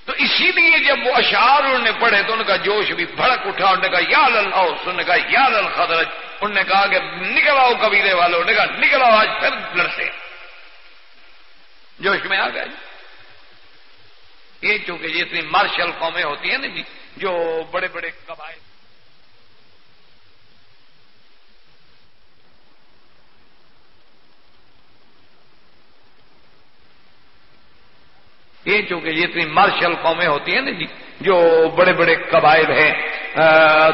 تو اسی لیے جب وہ اشعار انہوں نے پڑھے تو ان کا جوش بھی بھڑک اٹھا۔ انہوں نے کہا، یا لل انہوں نے کہا، یا لل خدرج انہوں نے کہا کہ نکل آؤ قبیلے والوں نے کہا، نکل آؤ، آج پھر لڑتے جوش میں آ گئے۔ یہ چونکہ جتنی مارشل قومیں ہوتی ہیں نا جی جو بڑے بڑے قبائل یہ چونکہ جتنی مارشل قومیں ہوتی ہیں نا جی جو بڑے بڑے قبائل ہیں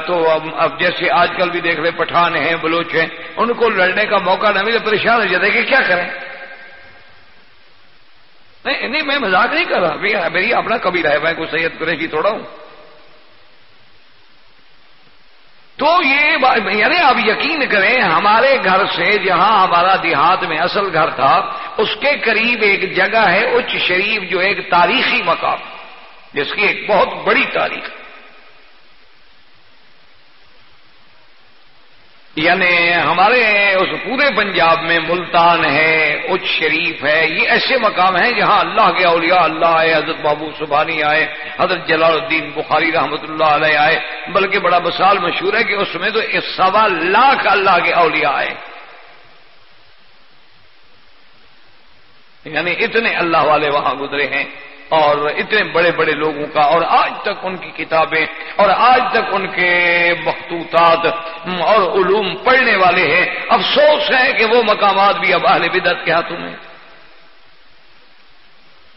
تو اب جیسے آج کل بھی دیکھ رہے پٹھان ہیں، بلوچ ہیں، ان کو لڑنے کا موقع نہ ملے، پریشان ہو جاتے کہ کیا کریں؟ نہیں نہیں، میں مذاق نہیں کر رہا میری اپنا کبھی رہے میں کوئی سید قریشی تھوڑا ہوں۔ تو یہ یعنی آپ یقین کریں ہمارے گھر سے جہاں ہمارا دیہات میں اصل گھر تھا، اس کے قریب ایک جگہ ہے، اچ شریف، جو ایک تاریخی مقام، جس کی ایک بہت بڑی تاریخ۔ یعنی ہمارے اس پورے پنجاب میں ملتان ہے اچ شریف ہے، یہ ایسے مقام ہیں جہاں اللہ کے اولیاء اللہ آئے، حضرت بابو سبحانی آئے، حضرت جلال الدین بخاری رحمت اللہ علیہ آئے، بلکہ بڑا مثال مشہور ہے کہ اس میں تو سوا لاکھ اللہ کے اولیاء آئے۔ یعنی اتنے اللہ والے وہاں گزرے ہیں۔ اور اتنے بڑے بڑے لوگوں کا اور آج تک ان کی کتابیں اور آج تک ان کے مخطوطات اور علوم پڑھنے والے ہیں۔ افسوس ہے کہ وہ مقامات بھی اب اہل بدت کے ہاتھوں میں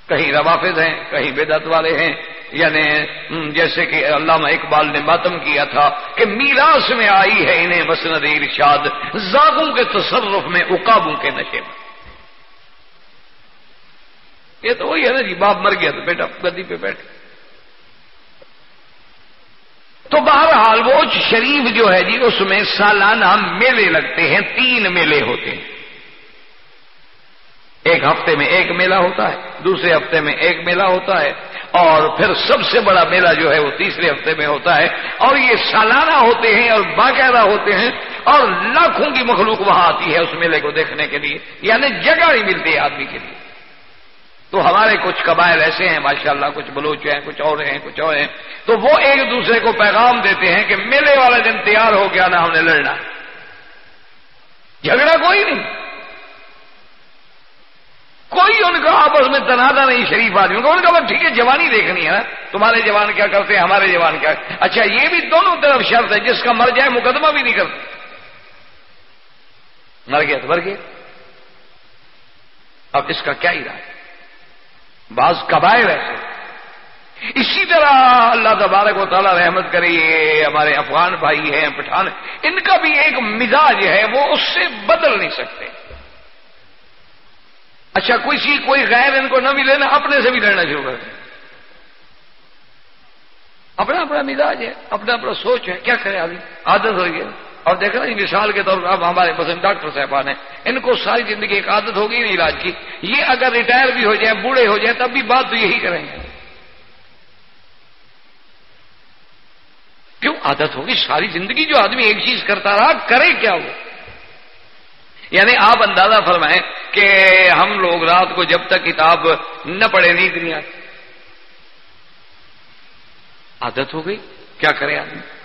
کہیں روافظ ہیں، کہیں بدت والے ہیں۔ یعنی جیسے کہ علامہ اقبال نے ماتم کیا تھا کہ میراث میں آئی ہے انہیں مسند ارشاد، زاغوں کے تصرف میں اقابوں کے نشے میں۔ یہ تو وہی ہے نا جی باپ مر گیا تو بیٹا گدی پہ بیٹھ تو بہرحال وہ شریف جو ہے جی اس میں سالانہ میلے لگتے ہیں، تین میلے ہوتے ہیں۔ ایک ہفتے میں ایک میلہ ہوتا ہے، دوسرے ہفتے میں ایک میلہ ہوتا ہے، اور پھر سب سے بڑا میلہ جو ہے وہ تیسرے ہفتے میں ہوتا ہے۔ اور یہ سالانہ ہوتے ہیں اور باقاعدہ ہوتے ہیں، اور لاکھوں کی مخلوق وہاں آتی ہے اس میلے کو دیکھنے کے لیے یعنی جگہ نہیں ملتی ہے آدمی کے لیے۔ تو ہمارے کچھ قبائل ایسے ہیں، ماشاءاللہ کچھ بلوچ ہیں، کچھ اور ہیں، کچھ اور ہیں۔ تو وہ ایک دوسرے کو پیغام دیتے ہیں کہ میلے والا دن تیار ہو گیا نا ہم نے لڑنا۔ جھگڑا کوئی نہیں۔ کوئی ان کا آپس میں تنازع نہیں، شریف آدمی ان کا ٹھیک ہے، جوانی دیکھنی ہے نا۔ تمہارے جوان کیا کرتے ہیں، ہمارے جوان کیا۔ اچھا یہ بھی دونوں طرف شرط ہے، جس کا مر جائے مقدمہ بھی نہیں کرتے مر گیا تو مر گیا۔ اب اس کا کیا ہی ارادہ بعض قبائل ایسے۔ اسی طرح اللہ تبارک و تعالیٰ رحمت کرے، یہ ہمارے افغان بھائی ہیں، پٹھان، ان کا بھی ایک مزاج ہے، وہ اس سے بدل نہیں سکتے۔ اچھا کوئی کوئی غیر ان کو نہ ملے نا اپنے سے بھی لڑنا شروع کر دیں اپنا اپنا مزاج ہے، اپنا اپنا سوچ ہے، کیا کرے ابھی عادت ہو گیا اور دیکھ رہے جی مثال کے طور پر اب ہمارے پسند ڈاکٹر صاحبان ہیں، ان کو ساری زندگی ایک عادت ہوگی نہیں علاج کی۔ یہ اگر ریٹائر بھی ہو جائیں بوڑھے ہو جائیں تب بھی بات تو یہی کریں گے۔ کیوں عادت ہوگی؟ ساری زندگی جو آدمی ایک چیز کرتا رہا، کرے کیا وہ؟ یعنی آپ اندازہ فرمائیں کہ ہم لوگ رات کو جب تک کتاب نہ پڑھے نہیں دنیا عادت ہو گئی؟ کیا کریں آدمی؟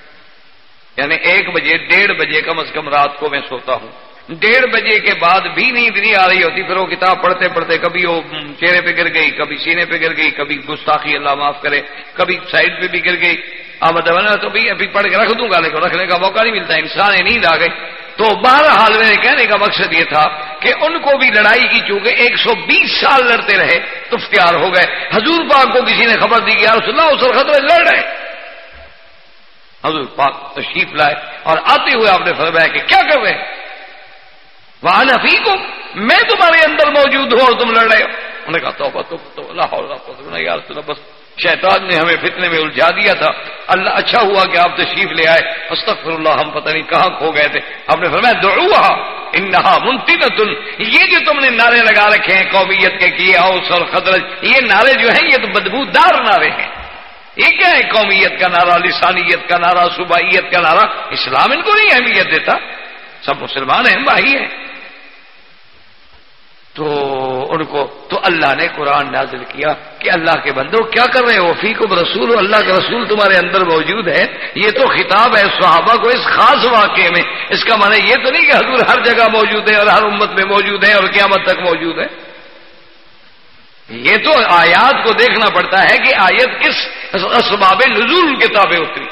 یعنی ایک بجے، ڈیڑھ بجے کم از کم رات کو میں سوتا ہوں۔ ڈیڑھ بجے کے بعد بھی نیند نہیں آ رہی ہوتی، پھر وہ کتاب پڑھتے پڑھتے کبھی وہ چہرے پہ گر گئی، کبھی سینے پہ گر گئی، کبھی گستاخی اللہ معاف کرے، کبھی سائڈ پہ بھی گر گئی۔ اب تو بھی ابھی پڑھ کے رکھ دوں گا، لیکن رکھنے کا موقع نہیں ملتا، انسان نیند آ گئی۔ تو بہرحال میرے کہنے کا مقصد یہ تھا کہ ان کو بھی لڑائی کی، چونکہ ایک سو بیس سال لڑتے رہے تو اختیار ہو گئے۔ حضور پاک کو کسی نے خبر دی کہ یار سنا اس خطرے لڑ رہے۔ حضور پاک تشریف لائے اور آتے ہوئے آپ نے فرمایا کہ کیا کر رہے ہیں؟ وہاں نفیق ہوں میں تمہارے اندر موجود ہوں اور تم لڑ رہے ہو۔ انہوں نے کہا تو تو اللہ یار سنا بس شیطان نے ہمیں فتنے میں الجھا دیا تھا۔ اللہ اچھا ہوا کہ آپ تشریف لے آئے۔ استغفر اللہ ہم پتہ نہیں کہاں کھو گئے تھے۔ آپ نے فرمایا، دعوہا، انہا منتنتن۔ یہ جو تم نے نعرے لگا رکھے ہیں، قومیت کے کیے، اوس اور خدرج یہ نعرے جو ہیں، یہ تو بدبودار نعرے ہیں۔ یہ کیا ہے قومیت کا نعرہ، لسانیت کا نعرہ، صوبائیت کا نعرہ۔ اسلام ان کو نہیں اہمیت دیتا۔ سب مسلمان ہیں، بھائی ہیں۔ تو ان کو، تو اللہ نے قرآن نازل کیا کہ اللہ کے بندو، کیا کر رہے ہو؟ فیکم رسول، اللہ کا رسول تمہارے اندر موجود ہے یہ تو خطاب ہے صحابہ کو اس خاص واقعے میں۔ اس کا معنی یہ تو نہیں کہ حضور ہر جگہ موجود ہے اور ہر امت میں موجود ہے اور قیامت تک موجود ہے یہ تو آیات کو دیکھنا پڑتا ہے کہ آیت کس اسباب نزول کتابیں اتری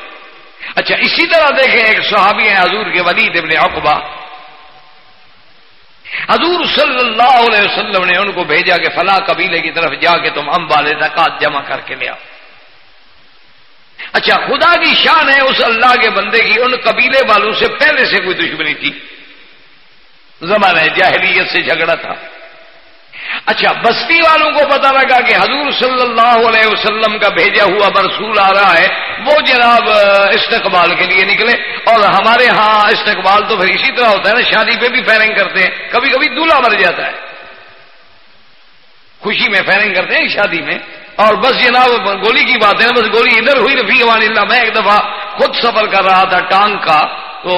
اچھا اسی طرح دیکھیں ایک صحابی ہیں، حضور کے ولید ابن عقبہ۔ حضور صلی اللہ علیہ وسلم نے ان کو بھیجا کہ فلاں قبیلے کی طرف جا کے تم ام والے زکات جمع کر کے لے آؤ۔ اچھا خدا کی شان ہے اس اللہ کے بندے کی، ان قبیلے والوں سے پہلے سے کوئی دشمنی تھی۔ زمانہ جاہلیت سے جھگڑا تھا۔ اچھا بستی والوں کو پتا لگا کہ حضور صلی اللہ علیہ وسلم کا بھیجا ہوا برسول آ رہا ہے، وہ جناب استقبال کے لیے نکلے۔ اور ہمارے ہاں استقبال تو پھر اسی طرح ہوتا ہے نا، شادی پہ بھی فائرنگ کرتے ہیں۔ کبھی کبھی دولہا مر جاتا ہے۔ خوشی میں فائرنگ کرتے ہیں شادی میں۔ اور بس جناب، گولی کی بات ہے بس گولی ادھر ہوئی رفیع اللہ، میں ایک دفعہ خود سفر کر رہا تھا ٹانگ کا۔ تو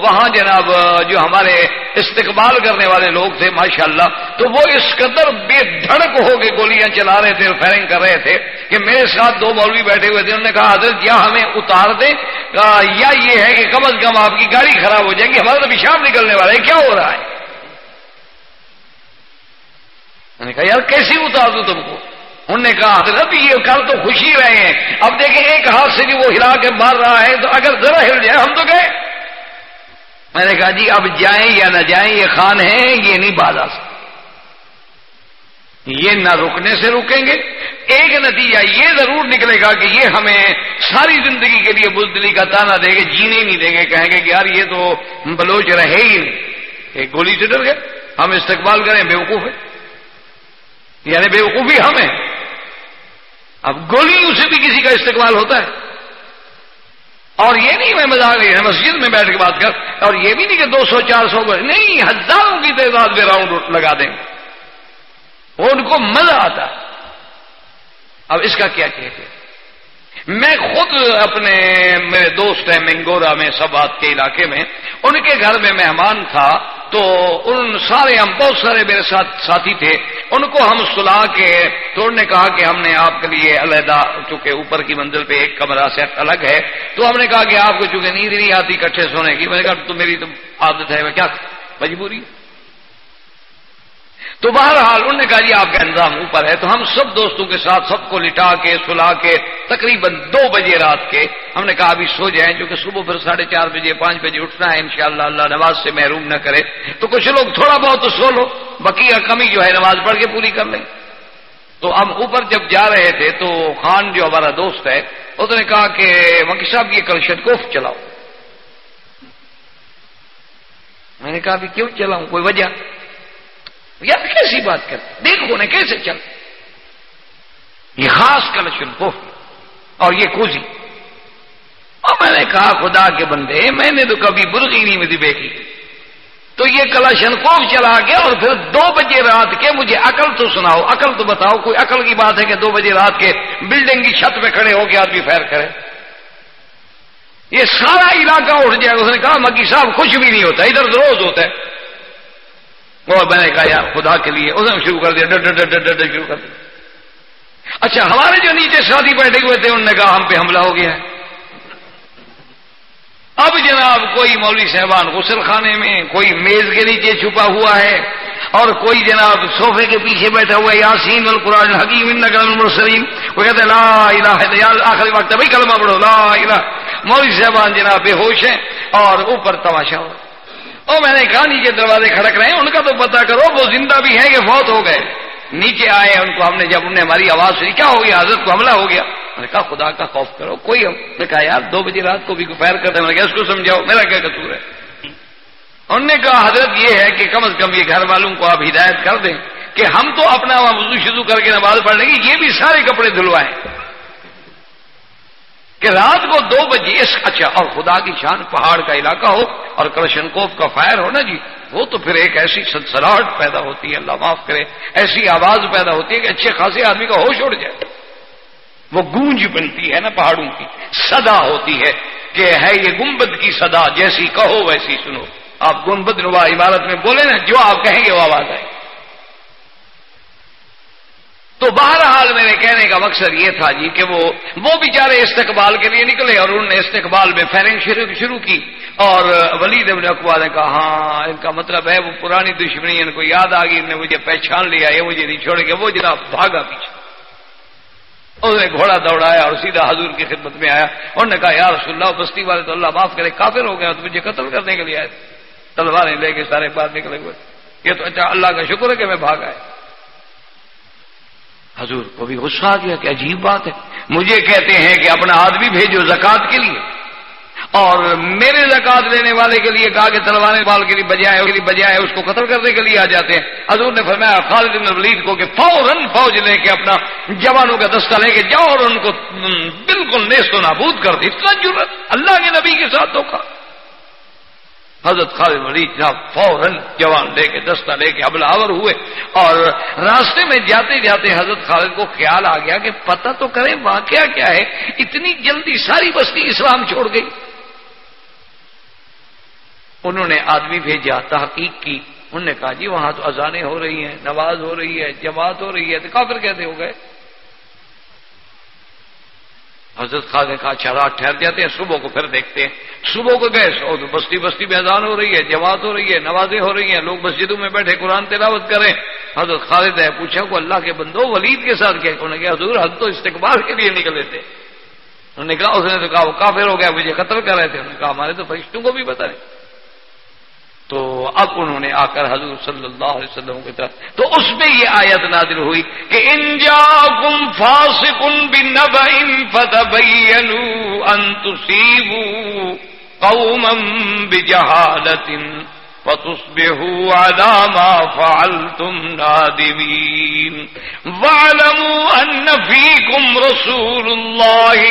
وہاں جناب جو ہمارے استقبال کرنے والے لوگ تھے، ماشاءاللہ، تو وہ اس قدر بے دھڑک ہو کے گولیاں چلا رہے تھے فائرنگ کر رہے تھے کہ میرے ساتھ دو مولوی بیٹھے ہوئے تھے، انہوں نے کہا، حضرت یا ہمیں اتار دیں؟ یا یہ ہے کہ کم از کم آپ کی گاڑی خراب ہو جائے گی ہمارا تو پیشاب نکلنے والا ہے کیا ہو رہا ہے؟ میں نے کہا، یار کیسی اتار دوں تم کو؟ انہوں نے کہا، حضرت یہ کل تو خوشی رہے ہیں، اب دیکھیں، ایک ہاتھ سے بھی وہ ہلا کے مار رہا ہے، تو اگر ذرا ہل جائے، ہم تو گئے میں نے کہا جی اب جائیں یا نہ جائیں، یہ خان ہے یہ نہیں باز آ سکتے یہ نہ رکنے سے رکیں گے۔ ایک نتیجہ یہ ضرور نکلے گا کہ یہ ہمیں ساری زندگی کے لیے بزدلی کا تانا دے گے، جینے نہیں دیں گے۔ کہیں گے کہ یار یہ تو بلوچ رہے ہی نہیں۔ ایک گولی سے ڈر گئے۔ ہم استقبال کریں، بیوقوف ہے یعنی بیوقوفی ہم ہیں اب گولیوں سے بھی کسی کا استقبال ہوتا ہے۔ اور یہ نہیں میں مزاق رہی ہے مسجد میں بیٹھ کے بات کر، اور یہ بھی نہیں کہ دو سو، چار سو نہیں، ہزاروں کی تعداد میں راؤنڈ لگا دیں۔ وہ ان کو مزہ آتا۔ اب اس کا کیا کہتے ہیں؟ میں خود اپنے میرے دوست ہیں منگورا میں سبات کے علاقے میں، ان کے گھر میں مہمان تھا، تو ان سارے ہم بہت سارے میرے ساتھ ساتھی تھے۔ ان کو ہم سلا کے تو نے کہا کہ ہم نے آپ کے لیے علیحدہ، چونکہ اوپر کی منزل پہ ایک کمرہ سے الگ ہے، تو ہم نے کہا کہ آپ کو چونکہ نیند نہیں آتی کٹھے سونے کی، میں نے کہا تو میری تو عادت ہے، میں کیا مجبوری ہے؟ تو بہرحال انہوں نے کہا جی آپ کا انضام اوپر ہے تو ہم سب دوستوں کے ساتھ سب کو لٹا کے سلا کے تقریباً دو بجے رات کے ہم نے کہا ابھی سو جائیں کیونکہ صبح پھر ساڑھے چار بجے پانچ بجے اٹھنا ہے، انشاءاللہ اللہ نماز سے محروم نہ کرے۔ تو کچھ لوگ تھوڑا بہت تو سو لو بقیہ کمی جو ہے نماز پڑھ کے پوری کر لیں۔ تو ہم اوپر جب جا رہے تھے تو خان جو ہمارا دوست ہے، اس نے کہا کہ وکی صاحب یہ کل شدکوف چلاؤ۔ میں نے کہا ابھی کیوں چلاؤں؟ کوئی وجہ؟ یار کیسی بات کر دیکھو نا کیسے چل یہ خاص کلشن کو اور یہ کوزی۔ اب میں نے کہا، خدا کے بندے، میں نے تو کبھی برغی نہیں میری بیٹی تو یہ کلاشن کوف چلا گیا اور پھر دو بجے رات کے مجھے عقل تو سناؤ، عقل تو بتاؤ، کوئی عقل کی بات ہے کہ دو بجے رات کے بلڈنگ کی چھت پہ کھڑے ہو کے آدمی فیر کرے؟ یہ سارا علاقہ اٹھ جائے، اس نے کہا، مکی صاحب کچھ بھی نہیں ہوتا، ادھر روز ہوتا ہے۔ اور میں نے کہا یار خدا کے لیے۔ اس نے شروع کر دیا، ڈر ڈر ڈر ڈر شروع کر دیا۔ اچھا ہمارے جو نیچے شادی بیٹھے ہوئے تھے انہوں نے کہا ہم پہ حملہ ہو گیا ہے۔ اب جناب کوئی مولوی صاحبان غسل خانے میں، کوئی میز کے نیچے چھپا ہوا ہے، اور کوئی جناب صوفے کے پیچھے بیٹھا ہوا ہے، یاسین القرآن، حکیم المرسلیم وہ کہتے ہیں، لا الہ آخری وقت بھائی کلمہ پڑھو، لا الہ۔ مولوی صاحبان جناب بے ہوش ہیں اور اوپر تماشا ہو اور میں نے کہا نیچے دروازے کھڑک رہے ہیں، ان کا تو پتا کرو، وہ زندہ بھی ہے کہ فوت ہو گئے۔ نیچے آئے، ان کو ہم نے جب انہوں نے ہماری آواز سنی، کیا ہو گیا؟ حضرت کو حملہ ہو گیا۔ میں نے کہا، خدا کا خوف کرو، کوئی ہم نے کہا، یار، دو بجے رات کو بھی فائر کرتے میں نے کہا، اس کو سمجھاؤ، میرا کیا قصور ہے؟ انہوں نے کہا، حضرت، یہ ہے کہ کم از کم یہ گھر والوں کو آپ ہدایت کر دیں کہ ہم تو اپنا وضو شروع کر کے نماز پڑھ لیں گے، یہ بھی سارے کپڑے دھلوائیں۔ کہ رات کو دو بجے اس اچھا اور خدا کی شان پہاڑ کا علاقہ ہو اور کرشن کوف کا فائر ہو نا جی وہ تو پھر ایک ایسی سنسراہٹ پیدا ہوتی ہے، اللہ معاف کرے، ایسی آواز پیدا ہوتی ہے کہ اچھے خاصے آدمی کا ہوش اڑ جائے۔ وہ گونج بنتی ہے نا پہاڑوں کی، صدا ہوتی ہے کہ ہے یہ گنبد کی صدا، جیسی کہو ویسی سنو۔ آپ گنبد نوا عمارت میں بولے نا، جو آپ کہیں گے وہ آواز آئے۔ تو بہرحال میرے کہنے کا مقصد یہ تھا جی کہ وہ وہ بیچارے استقبال کے لیے نکلے اور انہوں نے استقبال میں فیرنگ شروع کی اور ولید ابن اقبا نے کہا ہاں ان کا مطلب ہے وہ پرانی دشمنی، ان کو یاد آ گئی نے مجھے پہچان لیا، یہ مجھے نہیں چھوڑ کے وہ جناب بھاگا پیچھے۔ اس نے گھوڑا دوڑایا اور سیدھا حضور کی خدمت میں آیا۔ انہوں نے کہا یار رسول اللہ، بستی والے تو اللہ معاف کرے، کافر ہو گیا تو مجھے قتل کرنے کے لیے آئے۔ تلواریں لے کے سارے بات نکلے ہوئے۔ یہ تو اچھا اللہ کا شکر ہے کہ میں بھاگ آئے حضور کو بھی غصہ آ گیا کہ عجیب بات ہے۔ مجھے کہتے ہیں کہ اپنا آدمی بھیجو زکات کے لیے۔ اور میرے زکات لینے والے کے لیے کہا کہ تلواریں بال کے لیے بجائے بجائے اس کو قتل کرنے کے لیے آ جاتے ہیں۔ حضور نے فرمایا، خالد بن ولید کو کہ فوراً فوج لے کے اپنا جوانوں کا دستہ لے کے جاؤ اور ان کو بالکل نیست و نابود کر دی اتنا ضرورت اللہ کے نبی کے ساتھ دھوکا حضرت خالد ولید صاحب فوراً جوان لے کے دستہ لے کے حملہ آور ہوئے اور راستے میں جاتے جاتے حضرت خالد کو خیال آ گیا کہ پتہ تو کریں واقعہ کیا ہے؟ اتنی جلدی ساری بستی اسلام چھوڑ گئی۔ انہوں نے آدمی بھیجا، تحقیق کی۔ انہوں نے کہا جی وہاں تو اذانیں ہو رہی ہیں، نماز ہو رہی ہے، جماعت ہو رہی ہے، تو کافر کہتے ہو گئے؟ حضرت خان نے کہا اچھا رات ٹھہر جاتے ہیں، صبح کو پھر دیکھتے ہیں۔ صبح کو گئے تو بستی بستی میں اذان ہو رہی ہے، جماعت ہو رہی ہے نوازیں ہو رہی ہیں، لوگ مسجدوں میں بیٹھے قرآن تلاوت کریں حضرت خالد ہے پوچھا کو اللہ کے بندو ولید کے ساتھ کیا انہوں نے کہا، حضور، ہم تو استقبال کے لیے نکلے تھے انہوں نے کہا، اس نے تو کہا، وہ کافر ہو گیا، مجھے قتل کر رہے تھے۔ انہوں نے کہا، ہمارے تو فرشتوں کو بھی بتائیں تو اب انہوں نے آ کر حضور صلی اللہ علیہ وسلم کی طرف تو اس میں یہ آیت نادر ہوئی کہ انجا گم فاس کن بن فتبینو قوم بجہالت فتصبحوا على ما فعلتم نادمين واعلموا أن فيكم رسول الله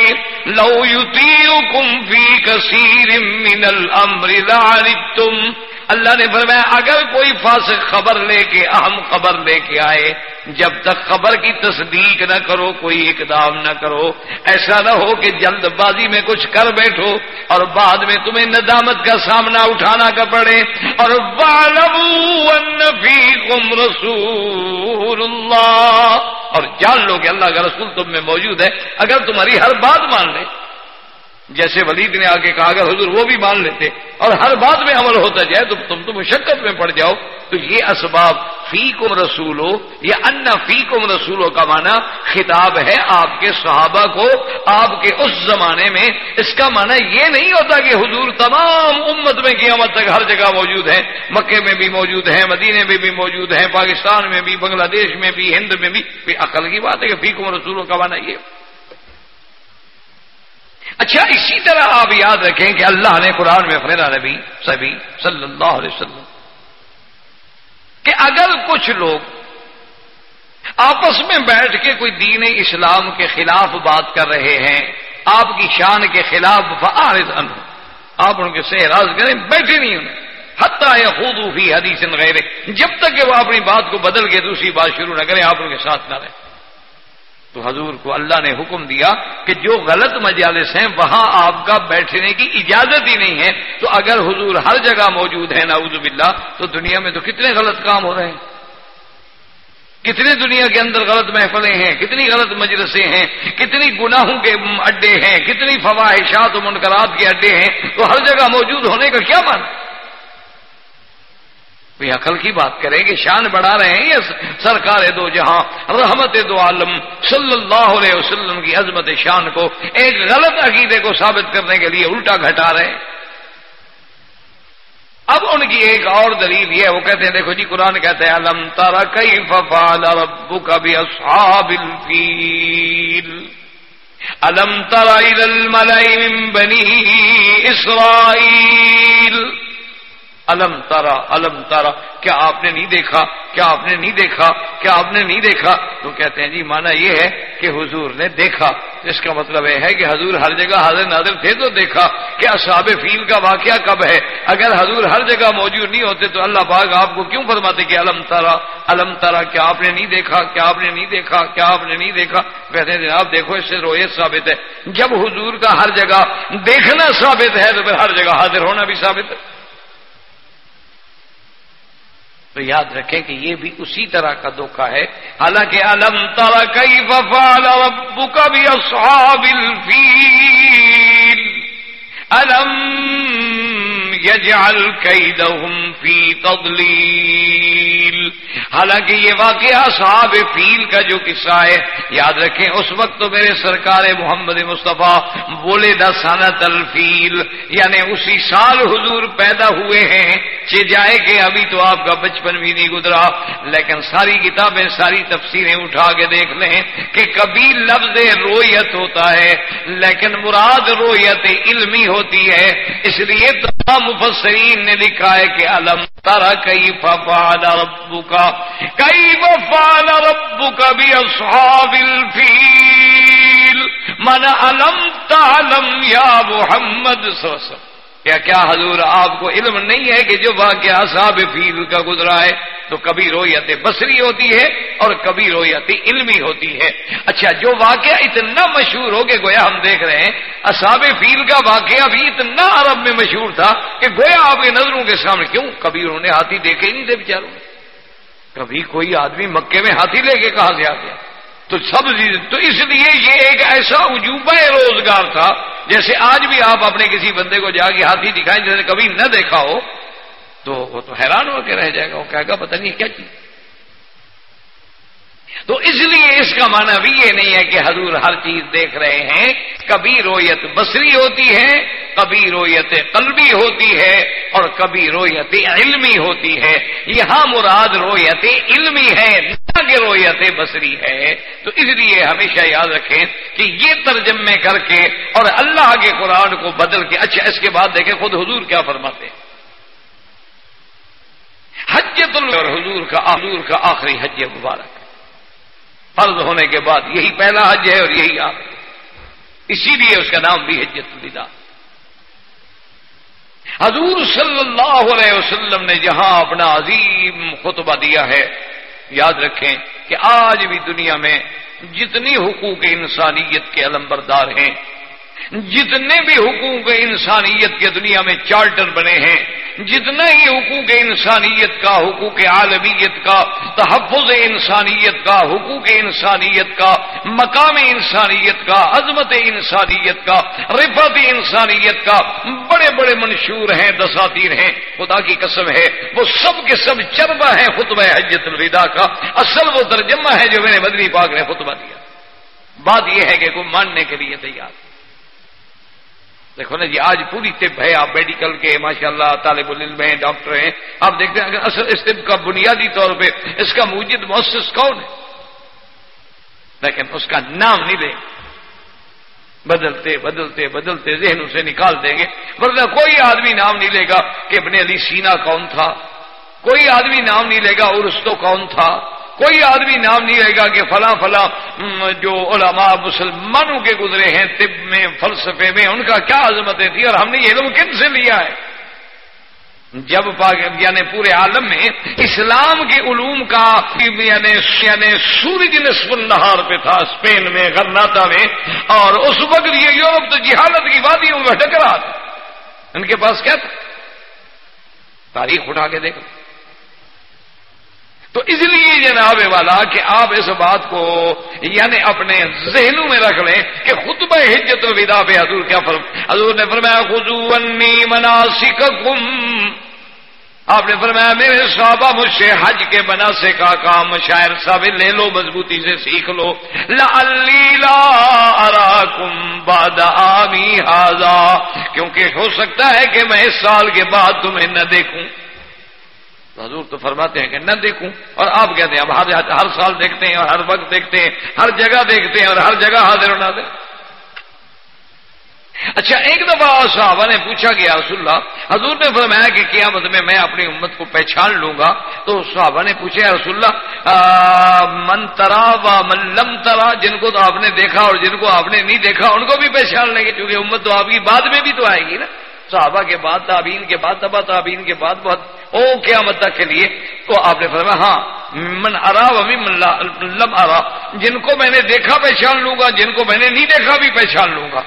لو يطيعكم في كثير من الأمر لعنتم اللہ نے فرمایا، اگر کوئی فاسق خبر لے کے، اہم خبر لے کے آئے، جب تک خبر کی تصدیق نہ کرو، کوئی اقدام نہ کرو، ایسا نہ ہو کہ جلد بازی میں کچھ کر بیٹھو اور بعد میں تمہیں ندامت کا سامنا اٹھانا کا پڑے۔ اور رسول اللہ اور جان لو کہ اللہ کا رسول تم میں موجود ہے۔ اگر تمہاری ہر بات مان لے جیسے ولید نے آگے کہا، اگر حضور وہ بھی مان لیتے اور ہر بات میں عمل ہوتا جائے تو تم تو مشقت میں پڑ جاؤ۔ تو یہ اسباب فی کم رسولو، یا ان فی کم رسولو کا معنی خطاب ہے آپ کے صحابہ کو آپ کے اس زمانے میں۔ اس کا معنی یہ نہیں ہوتا کہ حضور تمام امت میں قیامت تک ہر جگہ موجود ہیں، مکے میں بھی موجود ہیں، مدینے میں بھی موجود ہیں، پاکستان میں بھی، بنگلہ دیش میں بھی، ہند میں بھی۔ عقل کی بات ہے کہ فی کم رسولوں کا معنی یہ۔ اچھا اسی طرح آپ یاد رکھیں کہ اللہ نے قرآن میں فرا نبی سبھی صلی اللہ علیہ وسلم، کہ اگر کچھ لوگ آپس میں بیٹھ کے کوئی دین اسلام کے خلاف بات کر رہے ہیں، آپ کی شان کے خلاف آپ ان کے سے کریں، بیٹھے نہیں انہیں حتہ یا خود فی حدیث غیر جب تک کہ وہ اپنی بات کو بدل کے دوسری بات شروع نہ کریں، آپ ان کے ساتھ نہ رہیں۔ تو حضور کو اللہ نے حکم دیا کہ جو غلط مجالس ہیں، وہاں آپ کا بیٹھنے کی اجازت ہی نہیں ہے۔ تو اگر حضور ہر جگہ موجود ہے نعوذ باللہ، تو دنیا میں تو کتنے غلط کام ہو رہے ہیں۔ کتنے دنیا کے اندر غلط محفلیں ہیں، کتنی غلط مجلسیں ہیں، کتنی گناہوں کے اڈے ہیں، کتنی فواہشات و منقرات کے اڈے ہیں۔ تو ہر جگہ موجود ہونے کا کیا مان کوئی عقل کی بات کریں کہ شان بڑھا رہے ہیں یہ سرکار دو جہاں، رحمت دو عالم صلی اللہ علیہ وسلم کی عظمت شان کو ایک غلط عقیدے کو ثابت کرنے کے لیے الٹا گھٹا رہے ہیں۔ اب ان کی ایک اور دلیل یہ وہ کہتے ہیں، دیکھو جی قرآن کہتے ہیں الم تارا کئی ففال ربو کا بھی اصحاب الفیل الم تارا بنی اسرائیل؟ الم تارا الم تارا کیا آپ نے نہیں دیکھا؟ کیا آپ نے نہیں دیکھا؟ کیا آپ نے نہیں دیکھا؟ تو کہتے ہیں جی مانا یہ ہے کہ حضور نے دیکھا۔ اس کا مطلب یہ ہے کہ حضور ہر جگہ حاضر ناظر تھے تو دیکھا۔ کہ اصحاب فیل کا واقعہ کب ہے؟ اگر حضور ہر جگہ موجود نہیں ہوتے تو اللہ پاک آپ کو کیوں فرماتے کہ علم تارا علم تارا کیا آپ نے نہیں دیکھا؟ کیا آپ نے نہیں دیکھا؟ کیا آپ نے نہیں دیکھا؟ کہتے ہیں جناب، دیکھو، اس سے رویت ثابت ہے۔ جب حضور کا ہر جگہ دیکھنا ثابت ہے تو پھر ہر جگہ حاضر ہونا بھی ثابت ہے۔ تو یاد رکھیں کہ یہ بھی اسی طرح کا دھوکہ ہے۔ حالانکہ الم تر کئی وفال ابو بھی الفیل۔ الم یجعل کیدہم فی تضلیل حالانکہ یہ واقعہ صحاب فیل کا جو قصہ ہے، یاد رکھیں، اس وقت تو میرے سرکار محمد مصطفیٰ بولے دا سنت الفیل یعنی اسی سال حضور پیدا ہوئے ہیں چ جائے کہ ابھی تو آپ کا بچپن بھی نہیں گزرا، لیکن ساری کتابیں، ساری تفسیریں اٹھا کے دیکھ لیں کہ کبھی لفظ رویت ہوتا ہے، لیکن مراد رویت علمی ہوتی ہے، اس لیے تمام مفسرین نے لکھا ہے کہ علم تارا کئی ففال ربو کا کئی وفال ربو کا بھی اصحاب الفیل؟ من علم تعلم یا محمد سوسم کیا کیا حضور آپ کو علم نہیں ہے کہ جو واقعہ صاحب فیل کا گزرا ہے تو کبھی رویت بصری ہوتی ہے اور کبھی رویت علمی ہوتی ہے۔ اچھا جو واقعہ اتنا مشہور ہو کہ گویا ہم دیکھ رہے ہیں اصاب فیل کا واقعہ بھی اتنا عرب میں مشہور تھا کہ گویا آپ کے نظروں کے سامنے کیوں؟ کبھی انہوں نے ہاتھی دیکھے ہی نہیں تھے بےچاروں کبھی کوئی آدمی مکے میں ہاتھی لے کے کہاں سے آ گیا؟ تو سب تو اس لیے یہ ایک ایسا عجوبہ روزگار تھا، جیسے آج بھی آپ اپنے کسی بندے کو جا کے ہاتھی دکھائیں، جیسے کبھی نہ دیکھا ہو، تو وہ تو حیران ہو کے رہ جائے گا، وہ کہے گا، پتہ نہیں کیا چیز تو اس لیے اس کا معنی بھی یہ نہیں ہے کہ حضور ہر چیز دیکھ رہے ہیں۔ کبھی رویت بصری ہوتی ہے، کبھی رویت قلبی ہوتی ہے اور کبھی رویت علمی ہوتی ہے۔ یہاں مراد رویت علمی ہے، نہ کہ رویت بصری ہے۔ تو اس لیے ہمیشہ یاد رکھیں کہ یہ ترجمے کر کے اور اللہ کے قرآن کو بدل کے اچھا اس کے بعد دیکھیں خود حضور کیا فرماتے ہیں۔ حجت اور حضور کا حضور کا آخری حج مبارک۔ فرض ہونے کے بعد یہی پہلا حج ہے اور یہی آپ اسی لیے اس کا نام بھی حجت الوداع۔ حضور صلی اللہ علیہ وسلم نے جہاں اپنا عظیم خطبہ دیا ہے، یاد رکھیں کہ آج بھی دنیا میں جتنی حقوق انسانیت کے علم بردار ہیں جتنے بھی حقوق انسانیت کے دنیا میں چارٹر بنے ہیں، جتنا ہی حقوق انسانیت کا، حقوق عالمیت کا، تحفظ انسانیت کا، حقوق انسانیت کا، مقام انسانیت کا، عظمت انسانیت کا رفت انسانیت کا، بڑے بڑے منشور ہیں، دساتیر ہیں، خدا کی قسم ہے، وہ سب کے سب چربہ ہیں خطبہ حجت الوداع کا، اصل وہ ترجمہ ہے جو میرے بدری پاک نے خطبہ دیا۔ بات یہ ہے کہ کوئی ماننے کے لیے تیار دیکھو نا جی آج پوری طب ہے، آپ میڈیکل کے ماشاء اللہ طالب العلم ہیں، ڈاکٹر ہیں، آپ دیکھتے ہیں، اگر اصل اس طب کا بنیادی طور پہ اس کا موجود مؤسس کون ہے؟ لیکن اس کا نام نہیں لیں بدلتے بدلتے بدلتے ذہن اسے نکال دیں گے۔ ورنہ کوئی آدمی نام نہیں لے گا کہ ابن علی سینا کون تھا۔ کوئی آدمی نام نہیں لے گا ارستو کون تھا؟ کوئی آدمی نام نہیں رہے گا کہ فلاں فلاں جو علماء مسلمانوں کے گزرے ہیں، طب میں، فلسفے میں، ان کا کیا عظمتیں تھی جی؟ اور ہم نے یہ لوگ کن سے لیا ہے؟ جب یعنی پورے عالم میں اسلام کے علوم کا یعنی یعنی سورج نصف النہار پہ تھا اسپین میں، غرناتا میں، اور اس وقت یہ یورپ تو جہالت کی وادیوں میں ٹکرا تھا۔ ان کے پاس کیا تھا؟ تاریخ اٹھا کے دیکھو۔ تو اس لیے جناب والا کہ آپ اس بات کو یعنی اپنے ذہنوں میں رکھ لیں کہ خطبہ ہجت و ودا پہ حضور کیا فرم، حضور نے فرمایا خزو مناسککم. آپ نے فرمایا، میرے صحابہ مجھ سے حج کے بنا سے کا کام شاعر صاحب لے لو، مضبوطی سے سیکھ لو. لا اراکم بعد آمی حاضا کیونکہ ہو سکتا ہے کہ میں اس سال کے بعد تمہیں نہ دیکھوں۔ حضور تو فرماتے ہیں کہ نہ دیکھوں اور آپ کہتے ہیں، اب ہر ہر سال دیکھتے ہیں اور ہر وقت دیکھتے ہیں، ہر جگہ دیکھتے ہیں اور ہر جگہ حاضر ہونا دے۔ اچھا ایک دفعہ صحابہ نے پوچھا کہ رسول اللہ، حضور نے فرمایا کہ قیامت میں میں اپنی امت کو پہچان لوں گا۔ تو صحابہ نے پوچھا رسول اللہ من ترا و من لم ترا، جن کو تو آپ نے دیکھا اور جن کو آپ نے نہیں دیکھا، ان کو بھی پہچان لیں گے، کیونکہ امت تو آپ کی بعد میں بھی تو آئے گی نا۔ صحابہ کے بعد تابین کے بعد تبا تابین کے بعد، بہت، او کیا مدد کے لیے تو آپ نے فرمایا ہاں من ارا وی من لم ارا، جن کو میں نے دیکھا پہچان لوں گا، جن کو میں نے نہیں دیکھا بھی پہچان لوں گا۔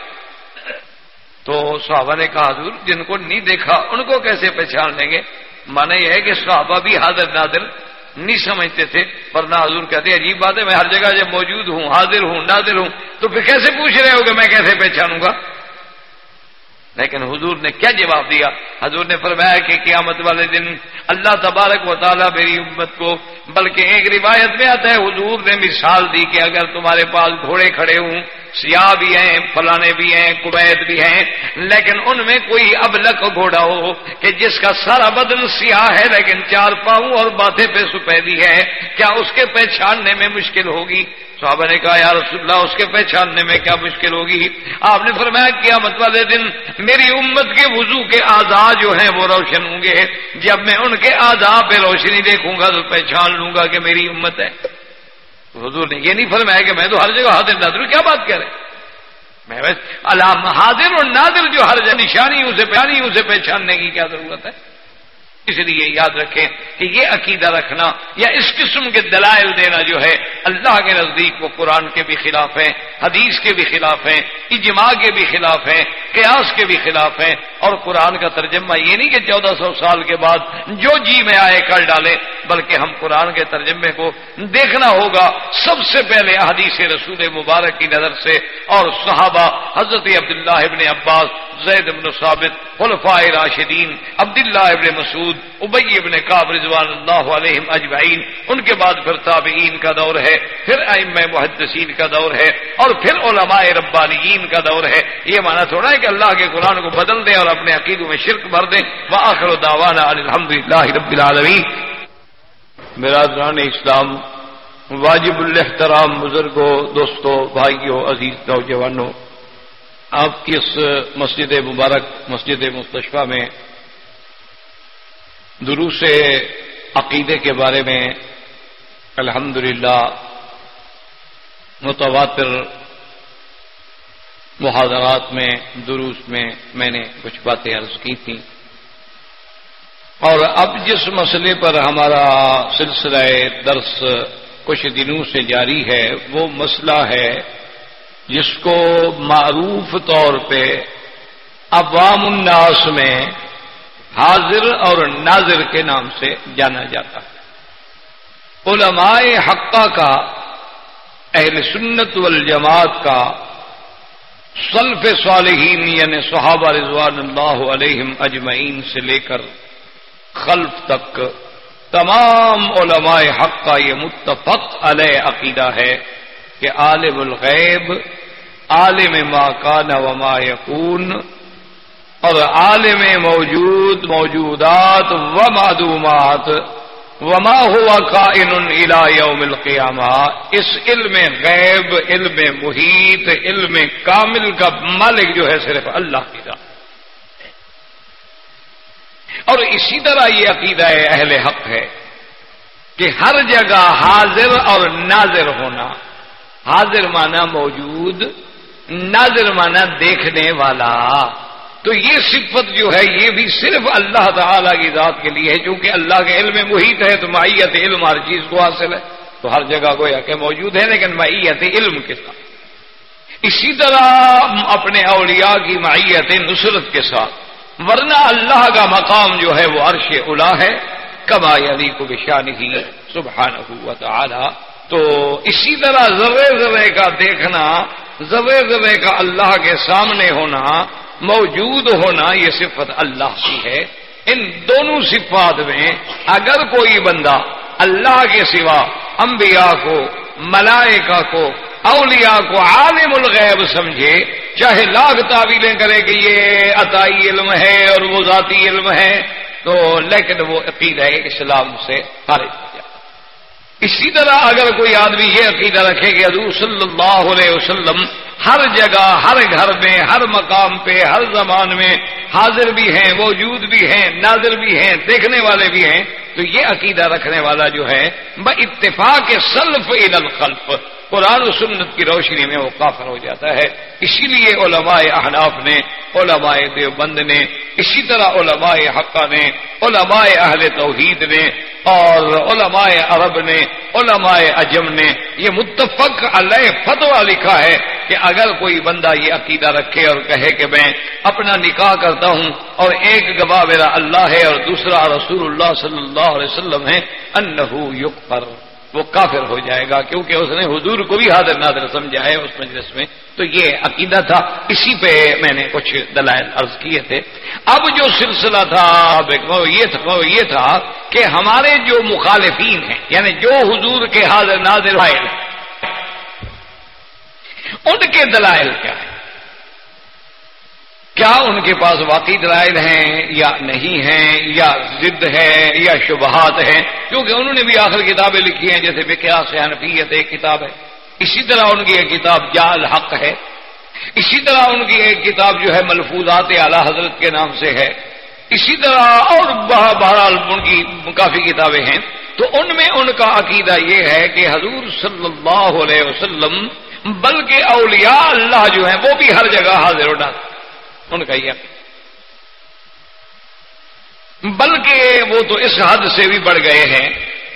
تو صحابہ نے کہا، حضور، جن کو نہیں دیکھا، ان کو کیسے پہچان لیں گے؟ مانا یہ ہے کہ صحابہ بھی حاضر نادر نہیں سمجھتے تھے، ورنہ حضور کہتے ہیں عجیب بات ہے، میں ہر جگہ جب موجود ہوں، حاضر ہوں، نادر ہوں، تو پھر کیسے پوچھ رہے ہو کہ میں کیسے پہچانوں گا؟ لیکن حضور نے کیا جواب دیا؟ حضور نے فرمایا کہ قیامت والے دن اللہ تبارک و تعالیٰ میری امت کو، بلکہ ایک روایت میں آتا ہے، حضور نے مثال دی کہ اگر تمہارے پاس گھوڑے کھڑے ہوں سیاہ بھی ہیں، فلانے بھی ہیں، قبید بھی ہیں، لیکن ان میں کوئی ابلک گھوڑا ہو کہ جس کا سارا بدن سیاہ ہے، لیکن چار پاؤں اور باتیں پہ سفیدی ہے کیا اس کے پہچاننے میں مشکل ہوگی؟ صحابہ نے کہا، یا رسول اللہ، اس کے پہچاننے میں کیا مشکل ہوگی؟ آپ نے فرمایا کیا مت والے دن میری امت کے وضو کے آزاد جو ہیں، وہ روشن ہوں گے۔ جب میں ان کے آزاد پہ روشنی دیکھوں گا تو پہچان لوں گا کہ میری امت ہے۔ حضور نے یہ نہیں فرمایا کہ میں تو ہر جگہ حاضر نادر کیا بات کر رہے میں اللہ حاضر اور نادر جو ہر جگہ نشانی اسے پہچانی اسے پہچاننے کی کیا ضرورت ہے؟ اس لیے یاد رکھیں کہ یہ عقیدہ رکھنا یا اس قسم کے دلائل دینا جو ہے اللہ کے نزدیک وہ قرآن کے بھی خلاف ہیں، حدیث کے بھی خلاف ہیں، اجماع کے بھی خلاف ہیں، قیاس کے بھی خلاف ہیں اور قرآن کا ترجمہ یہ نہیں کہ چودہ سو سال کے بعد جو جی میں آئے کر ڈالے بلکہ ہم قرآن کے ترجمے کو دیکھنا ہوگا۔ سب سے پہلے حدیث رسول مبارک کی نظر سے اور صحابہ حضرت عبداللہ ابن عباس، زید ابن ثابت خلفائے راشدین، عبداللہ ابن مسعود ابئی ابن کاب رضوان اللہ علیہ اجمعین، ان کے بعد پھر تابعین کا دور ہے، پھر ام محدثین کا دور ہے، اور پھر علماء ربانیین کا دور ہے۔ یہ مانا تھوڑا ہے کہ اللہ کے قرآن کو بدل دیں اور اپنے عقیدوں میں شرک بھر دیں۔ وآخر دعوانا الحمد للہ رب العالمین۔ میرا اسلام، واجب الحترام بزرگوں دوستوں بھائیوں عزیز نوجوانوں آپ کی اس مسجد مبارک، مسجد مستشفہ میں دروس عقیدے کے بارے میں الحمد متواتر محاذرات میں، دروس میں میں نے کچھ باتیں عرض کی تھیں۔ اور اب جس مسئلے پر ہمارا سلسلہ درس کچھ دنوں سے جاری ہے، وہ مسئلہ ہے جس کو معروف طور پہ عوام الناس میں حاضر اور ناظر کے نام سے جانا جاتا ہے۔ علماء حقہ کا، اہل سنت والجماعت کا، سلف صالحین یعنی صحابہ رضوان اللہ علیہم اجمعین سے لے کر خلف تک، تمام علماء حق کا یہ متفق علیہ عقیدہ ہے کہ عالم الغیب، عالم ما کان وما یقون اور عالم موجود، موجودات و معدومات وما ہوا کائن الى یوم القیامہ، اس علم غیب، علم محیط، علم کامل کا مالک جو ہے صرف اللہ کی ذات۔ اور اسی طرح یہ عقیدہ اہل حق ہے کہ ہر جگہ حاضر اور ناظر ہونا، حاضر مانا موجود، ناظر مانا دیکھنے والا۔ تو یہ صفت جو ہے یہ بھی صرف اللہ تعالی کی ذات کے لیے ہے، چونکہ اللہ کے علم محیط ہے، تو معیت علم ہر چیز کو حاصل ہے۔ تو ہر جگہ گویا کہ موجود ہے، لیکن معیت علم کے ساتھ۔ اسی طرح اپنے اولیاء کی معیت نصرت کے ساتھ۔ ورنہ اللہ کا مقام جو ہے وہ عرش الا ہے۔ کما علی کو بشان ہی سبحان ہوا تو اسی طرح ذرے ذرے کا دیکھنا، ذرے ذرے کا اللہ کے سامنے ہونا موجود ہونا یہ صفت اللہ کی ہے۔ ان دونوں صفات میں اگر کوئی بندہ اللہ کے سوا انبیاء کو، ملائکہ کو، اولیاء کو عالم الغیب سمجھے، چاہے لاکھ تعویلیں کرے کہ یہ عطائی علم ہے اور وہ ذاتی علم ہے، تو لیکن وہ عقیدہ اسلام سے خارج اسی طرح اگر کوئی آدمی یہ عقیدہ رکھے کہ حضور صلی اللہ علیہ وسلم ہر جگہ، ہر گھر میں، ہر مقام پہ، ہر زمان میں حاضر بھی ہیں، موجود بھی ہیں، ناظر بھی ہیں، دیکھنے والے بھی ہیں، تو یہ عقیدہ رکھنے والا جو ہے ب اتفاق سلف عید الخلف۔ قرآن و سنت کی روشنی میں وہ کافر ہو جاتا ہے۔ اسی لیے علماء احناف نے، علماء دیوبند نے، اسی طرح علماء حقہ نے، علماء اہل توحید نے اور علماء عرب نے، علماء اجم نے یہ متفق علیہ فتوا لکھا ہے کہ اگر کوئی بندہ یہ عقیدہ رکھے اور کہے کہ میں اپنا نکاح کرتا ہوں اور ایک گواہ میرا اللہ ہے اور دوسرا رسول اللہ صلی اللہ علیہ وسلم ہے، انہو یکفر وہ کافر ہو جائے گا کیونکہ اس نے حضور کو بھی حاضر نادر سمجھا ہے اس مجلس میں۔ تو یہ عقیدہ تھا۔ اسی پہ میں نے کچھ دلائل عرض کیے تھے۔ اب جو سلسلہ تھا یہ تھا یہ تھا کہ ہمارے جو مخالفین ہیں یعنی جو حضور کے حاضر نادر ہیں، ان کے دلائل کیا ہیں؟ کیا ان کے پاس واقعی دلائل ہیں یا نہیں ہیں یا ضد ہے یا شبہات ہیں؟ کیونکہ انہوں نے بھی آخر کتابیں لکھی ہیں، جیسے بکیاس حنفیت ایک کتاب ہے۔ اسی طرح ان کی ایک کتاب جال حق ہے۔ اسی طرح ان کی ایک کتاب جو ہے ملفوظات اعلی حضرت کے نام سے ہے۔ اسی طرح اور بہرحال ان کی کافی کتابیں ہیں۔ تو ان میں ان کا عقیدہ یہ ہے کہ حضور صلی اللہ علیہ وسلم، بلکہ اولیاء اللہ جو ہیں، وہ بھی ہر جگہ حاضر ہو ڈالتے ان کا یہ بلکہ وہ تو اس حد سے بھی بڑھ گئے ہیں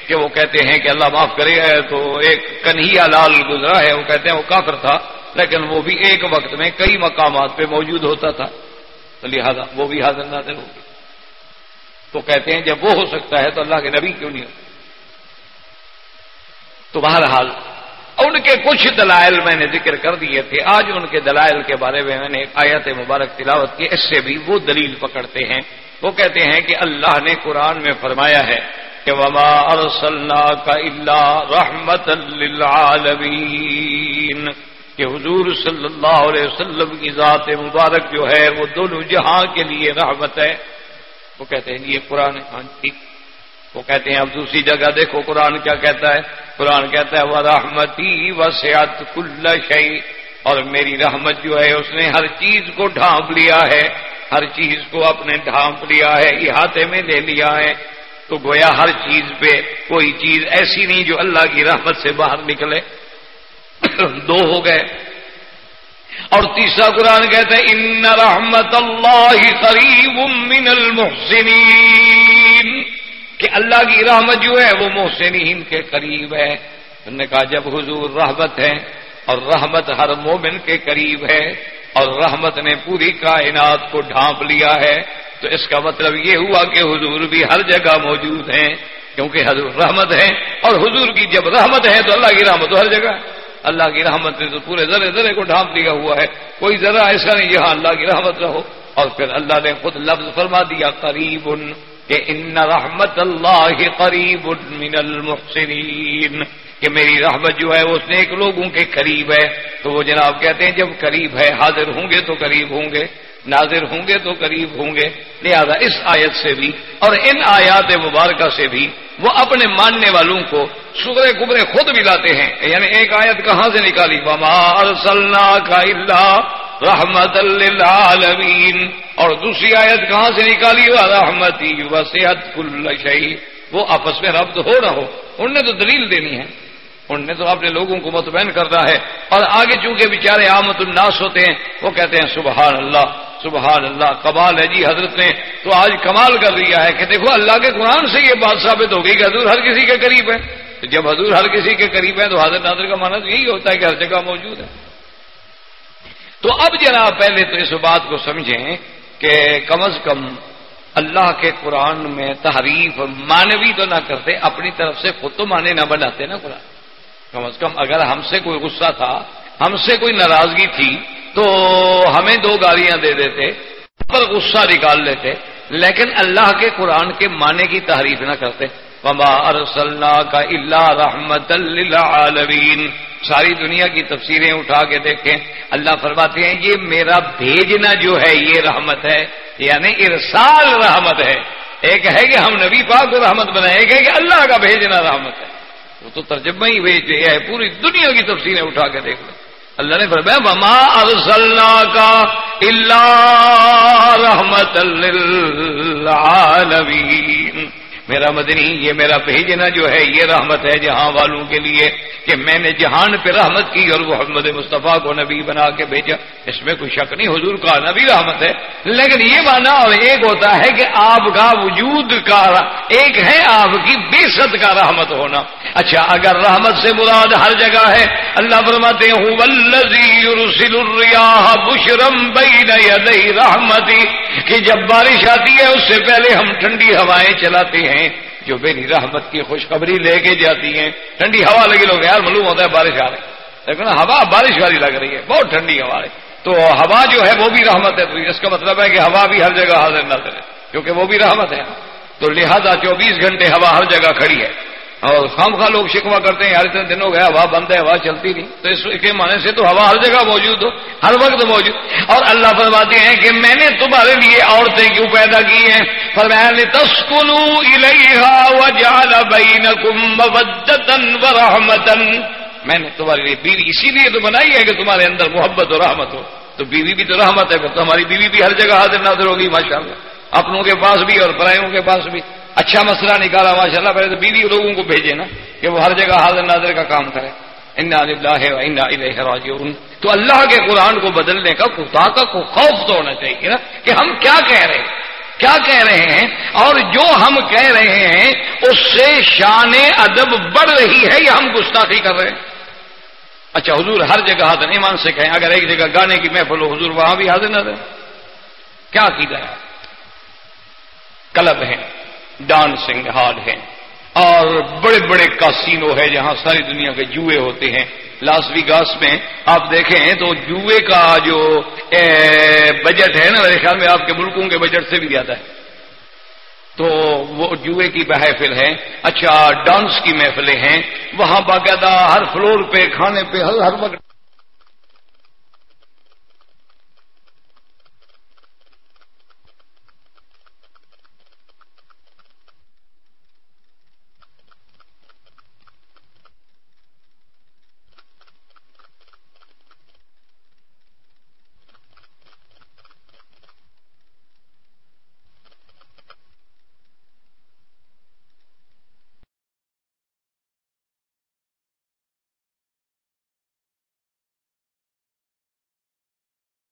کہ وہ کہتے ہیں کہ اللہ معاف کرے گا، تو ایک کنہیا لال گزرا ہے، وہ کہتے ہیں وہ کافر تھا، لیکن وہ بھی ایک وقت میں کئی مقامات پہ موجود ہوتا تھا۔ تو لہذا وہ بھی حاضر ناظر ہوگی تو کہتے ہیں جب وہ ہو سکتا ہے تو اللہ کے نبی کیوں نہیں ہو؟ تو بہرحال ان کے کچھ دلائل میں نے ذکر کر دیے تھے۔ آج ان کے دلائل کے بارے میں میں نے ایک آیت مبارک تلاوت کی، اس سے بھی وہ دلیل پکڑتے ہیں۔ وہ کہتے ہیں کہ اللہ نے قرآن میں فرمایا ہے کہ وما ارسلنا کا اللہ رحمت للعالمین کہ حضور صلی اللہ علیہ وسلم کی ذات مبارک جو ہے، وہ دونوں جہاں کے لیے رحمت ہے۔ وہ کہتے ہیں یہ قرآن ہاں ٹھیک۔ وہ کہتے ہیں، اب دوسری جگہ دیکھو، قرآن کیا کہتا ہے؟ قرآن کہتا ہے وہ رحمتی و سیات کل شعی اور میری رحمت جو ہے، اس نے ہر چیز کو ڈھانپ لیا ہے۔ ہر چیز کو اپنے ڈھانپ لیا ہے، احاطے میں لے لیا ہے۔ تو گویا ہر چیز پہ کوئی چیز ایسی نہیں جو اللہ کی رحمت سے باہر نکلے۔ دو ہو گئے۔ اور تیسرا قرآن کہتے ہیں ان رحمت اللہ قریب من المحسنین کہ اللہ کی رحمت جو ہے وہ محسنین کے قریب ہے۔ انہوں نے کہا جب حضور رحمت ہے اور رحمت ہر مومن کے قریب ہے اور رحمت نے پوری کائنات کو ڈھانپ لیا ہے، تو اس کا مطلب یہ ہوا کہ حضور بھی ہر جگہ موجود ہیں۔ کیونکہ حضور رحمت ہے اور حضور کی جب رحمت ہے تو اللہ کی رحمت ہر جگہ۔ اللہ کی رحمت نے تو پورے ذرے ذرے کو ڈھانپ لیا ہوا ہے۔ کوئی ذرا ایسا نہیں یہاں اللہ کی رحمت رہو اور پھر اللہ نے خود لفظ فرما دیا، قریب ان کہ ان رحمت اللہ قریب من المحسنین، کہ میری رحمت جو ہے وہ اس نیک لوگوں کے قریب ہے۔ تو وہ جناب کہتے ہیں جب قریب ہے، حاضر ہوں گے تو قریب ہوں گے، ناظر ہوں گے تو قریب ہوں گے۔ لہذا اس آیت سے بھی اور ان آیات مبارکہ سے بھی وہ اپنے ماننے والوں کو سبرے کبرے خود بھی لاتے ہیں۔ یعنی ایک آیت کہاں سے نکالی؟ بما ارسلنا کا اللہ رحمت للعالمین۔ اور دوسری آیت کہاں سے نکالی؟ رحمتی وسیعت کل شہید وہ آپس میں ربط ہو نہ ہو۔ انہوں نے تو دلیل دینی ہے۔ انہوں نے تو اپنے لوگوں کو مطمئن کرنا ہے۔ اور آگے چونکہ بیچارے آمد الناس ہوتے ہیں، وہ کہتے ہیں، سبحان اللہ سبحان اللہ، کمال ہے جی حضرت نے تو آج کمال کر دیا ہے۔ کہ دیکھو اللہ کے قرآن سے یہ بات ثابت ہو گئی کہ حضور ہر کسی کے قریب ہے جب حضور ہر کسی کے قریب ہے تو حضرت نادر کا مانا تو یہی ہوتا ہے کہ ہر جگہ موجود ہے۔ تو اب جناب پہلے تو اس بات کو سمجھیں کہ کم از کم اللہ کے قرآن میں تحریف مانوی تو نہ کرتے، اپنی طرف سے خود تو مانے نہ بناتے نا قرآن۔ کم از کم اگر ہم سے کوئی غصہ تھا، ہم سے کوئی ناراضگی تھی تو ہمیں دو گالیاں دے دیتے، پر غصہ نکال لیتے، لیکن اللہ کے قرآن کے معنی کی تحریف نہ کرتے۔ وما ارسلنا کا اللہ رحمت للعالمین۔ ساری دنیا کی تفسیریں اٹھا کے دیکھیں۔ اللہ فرماتے ہیں، یہ میرا بھیجنا جو ہے، یہ رحمت ہے۔ یعنی ارسال رحمت ہے۔ ایک ہے کہ ہم نبی پاک کو رحمت بنائے، ایک ہے کہ اللہ کا بھیجنا رحمت ہے۔ وہ تو ترجمہ ہی بھیج ہے، پوری دنیا کی تفسیریں اٹھا کے دیکھ لو۔ اللہ نے فرمایا، وما ارسلنا کا اللہ رحمت للعالمین۔ میرا مدنی، یہ میرا بھیجنا جو ہے، یہ رحمت ہے جہاں والوں کے لیے کہ میں نے جہان پہ رحمت کی اور محمد مصطفیٰ کو نبی بنا کے بھیجا۔ اس میں کوئی شک نہیں، حضور کا نبی رحمت ہے۔ لیکن یہ مانا اور ایک ہوتا ہے کہ آپ کا وجود کا ایک ہے آپ کی بے کا رحمت ہونا۔ اچھا اگر رحمت سے مراد ہر جگہ ہے، اللہ فرماتے ہوں بشرم بین یدی رحمتی کہ جب بارش آتی ہے، اس سے پہلے ہم ٹھنڈی ہوائیں چلاتے ہیں۔ جو میری رحمت کی خوشخبری لے کے جاتی ہیں۔ ٹھنڈی ہوا لگی لوگ یار معلوم ہوتا ہے بارش آ رہی لیکن ہوا بارش والی لگ رہی ہے، بہت ٹھنڈی ہوا ہے۔ تو ہوا جو ہے وہ بھی رحمت ہے، تو اس کا مطلب ہے کہ ہوا بھی ہر جگہ حاضر نہ کرے، کیونکہ وہ بھی رحمت ہے۔ تو لہذا چوبیس گھنٹے ہوا ہر جگہ کھڑی ہے۔ اور خام خواہ لوگ شکوا کرتے ہیں، یار اتنے دن ہو گیا ہوا بند ہے، ہوا چلتی نہیں۔ تو اس کے معنی سے تو ہوا ہر جگہ موجود ہو، ہر وقت موجود۔ اور اللہ فرماتے ہیں کہ میں نے تمہارے لیے عورتیں کیوں پیدا کی ہیں؟ فرمایا تسکنو وجعل بینکم مودتا ورحمتا میں نے تمہارے لیے بیوی، اسی لیے تو بنائی ہے کہ تمہارے اندر محبت اور رحمت ہو۔ تو بیوی بھی تو رحمت ہے تو ہماری بیوی بھی ہر جگہ حاضر ناظر ہوگی، ماشاءاللہ۔ اپنوں کے پاس بھی اور پرائیوں کے پاس بھی۔ اچھا مسئلہ نکالا ماشاء اللہ پہلے تو بیوی لوگوں کو بھیجے نا کہ وہ ہر جگہ حاضر ناظر کا کام کرے۔ راجعون۔ تو اللہ کے قرآن کو بدلنے کا کا کو خوف تو ہونا چاہیے نا کہ ہم کیا کہہ رہے ہیں۔ کیا کہہ رہے ہیں؟ اور جو ہم کہہ رہے ہیں، اس سے شان ادب بڑھ رہی ہے یا ہم گستاخی کر رہے ہیں؟ اچھا حضور ہر جگہ حاضر نہیں مان سے کہیں، اگر ایک جگہ گانے کی محفل ہو، حضور وہاں بھی حاضر نہ رہے کیا کی ہے؟ کلب ہے۔ ڈانسنگ ہال ہے اور بڑے بڑے کاسینو ہے جہاں ساری دنیا کے جوئے ہوتے ہیں۔ لاس ویگاس میں آپ دیکھیں تو جوئے کا جو بجٹ ہے نا، میرے خیال میں آپ کے ملکوں کے بجٹ سے بھی زیادہ ہے۔ تو وہ جوئے کی محفل ہے اچھا ڈانس کی محفلیں ہیں۔ وہاں باقاعدہ ہر فلور پہ، کھانے پہ، ہر ہر وقت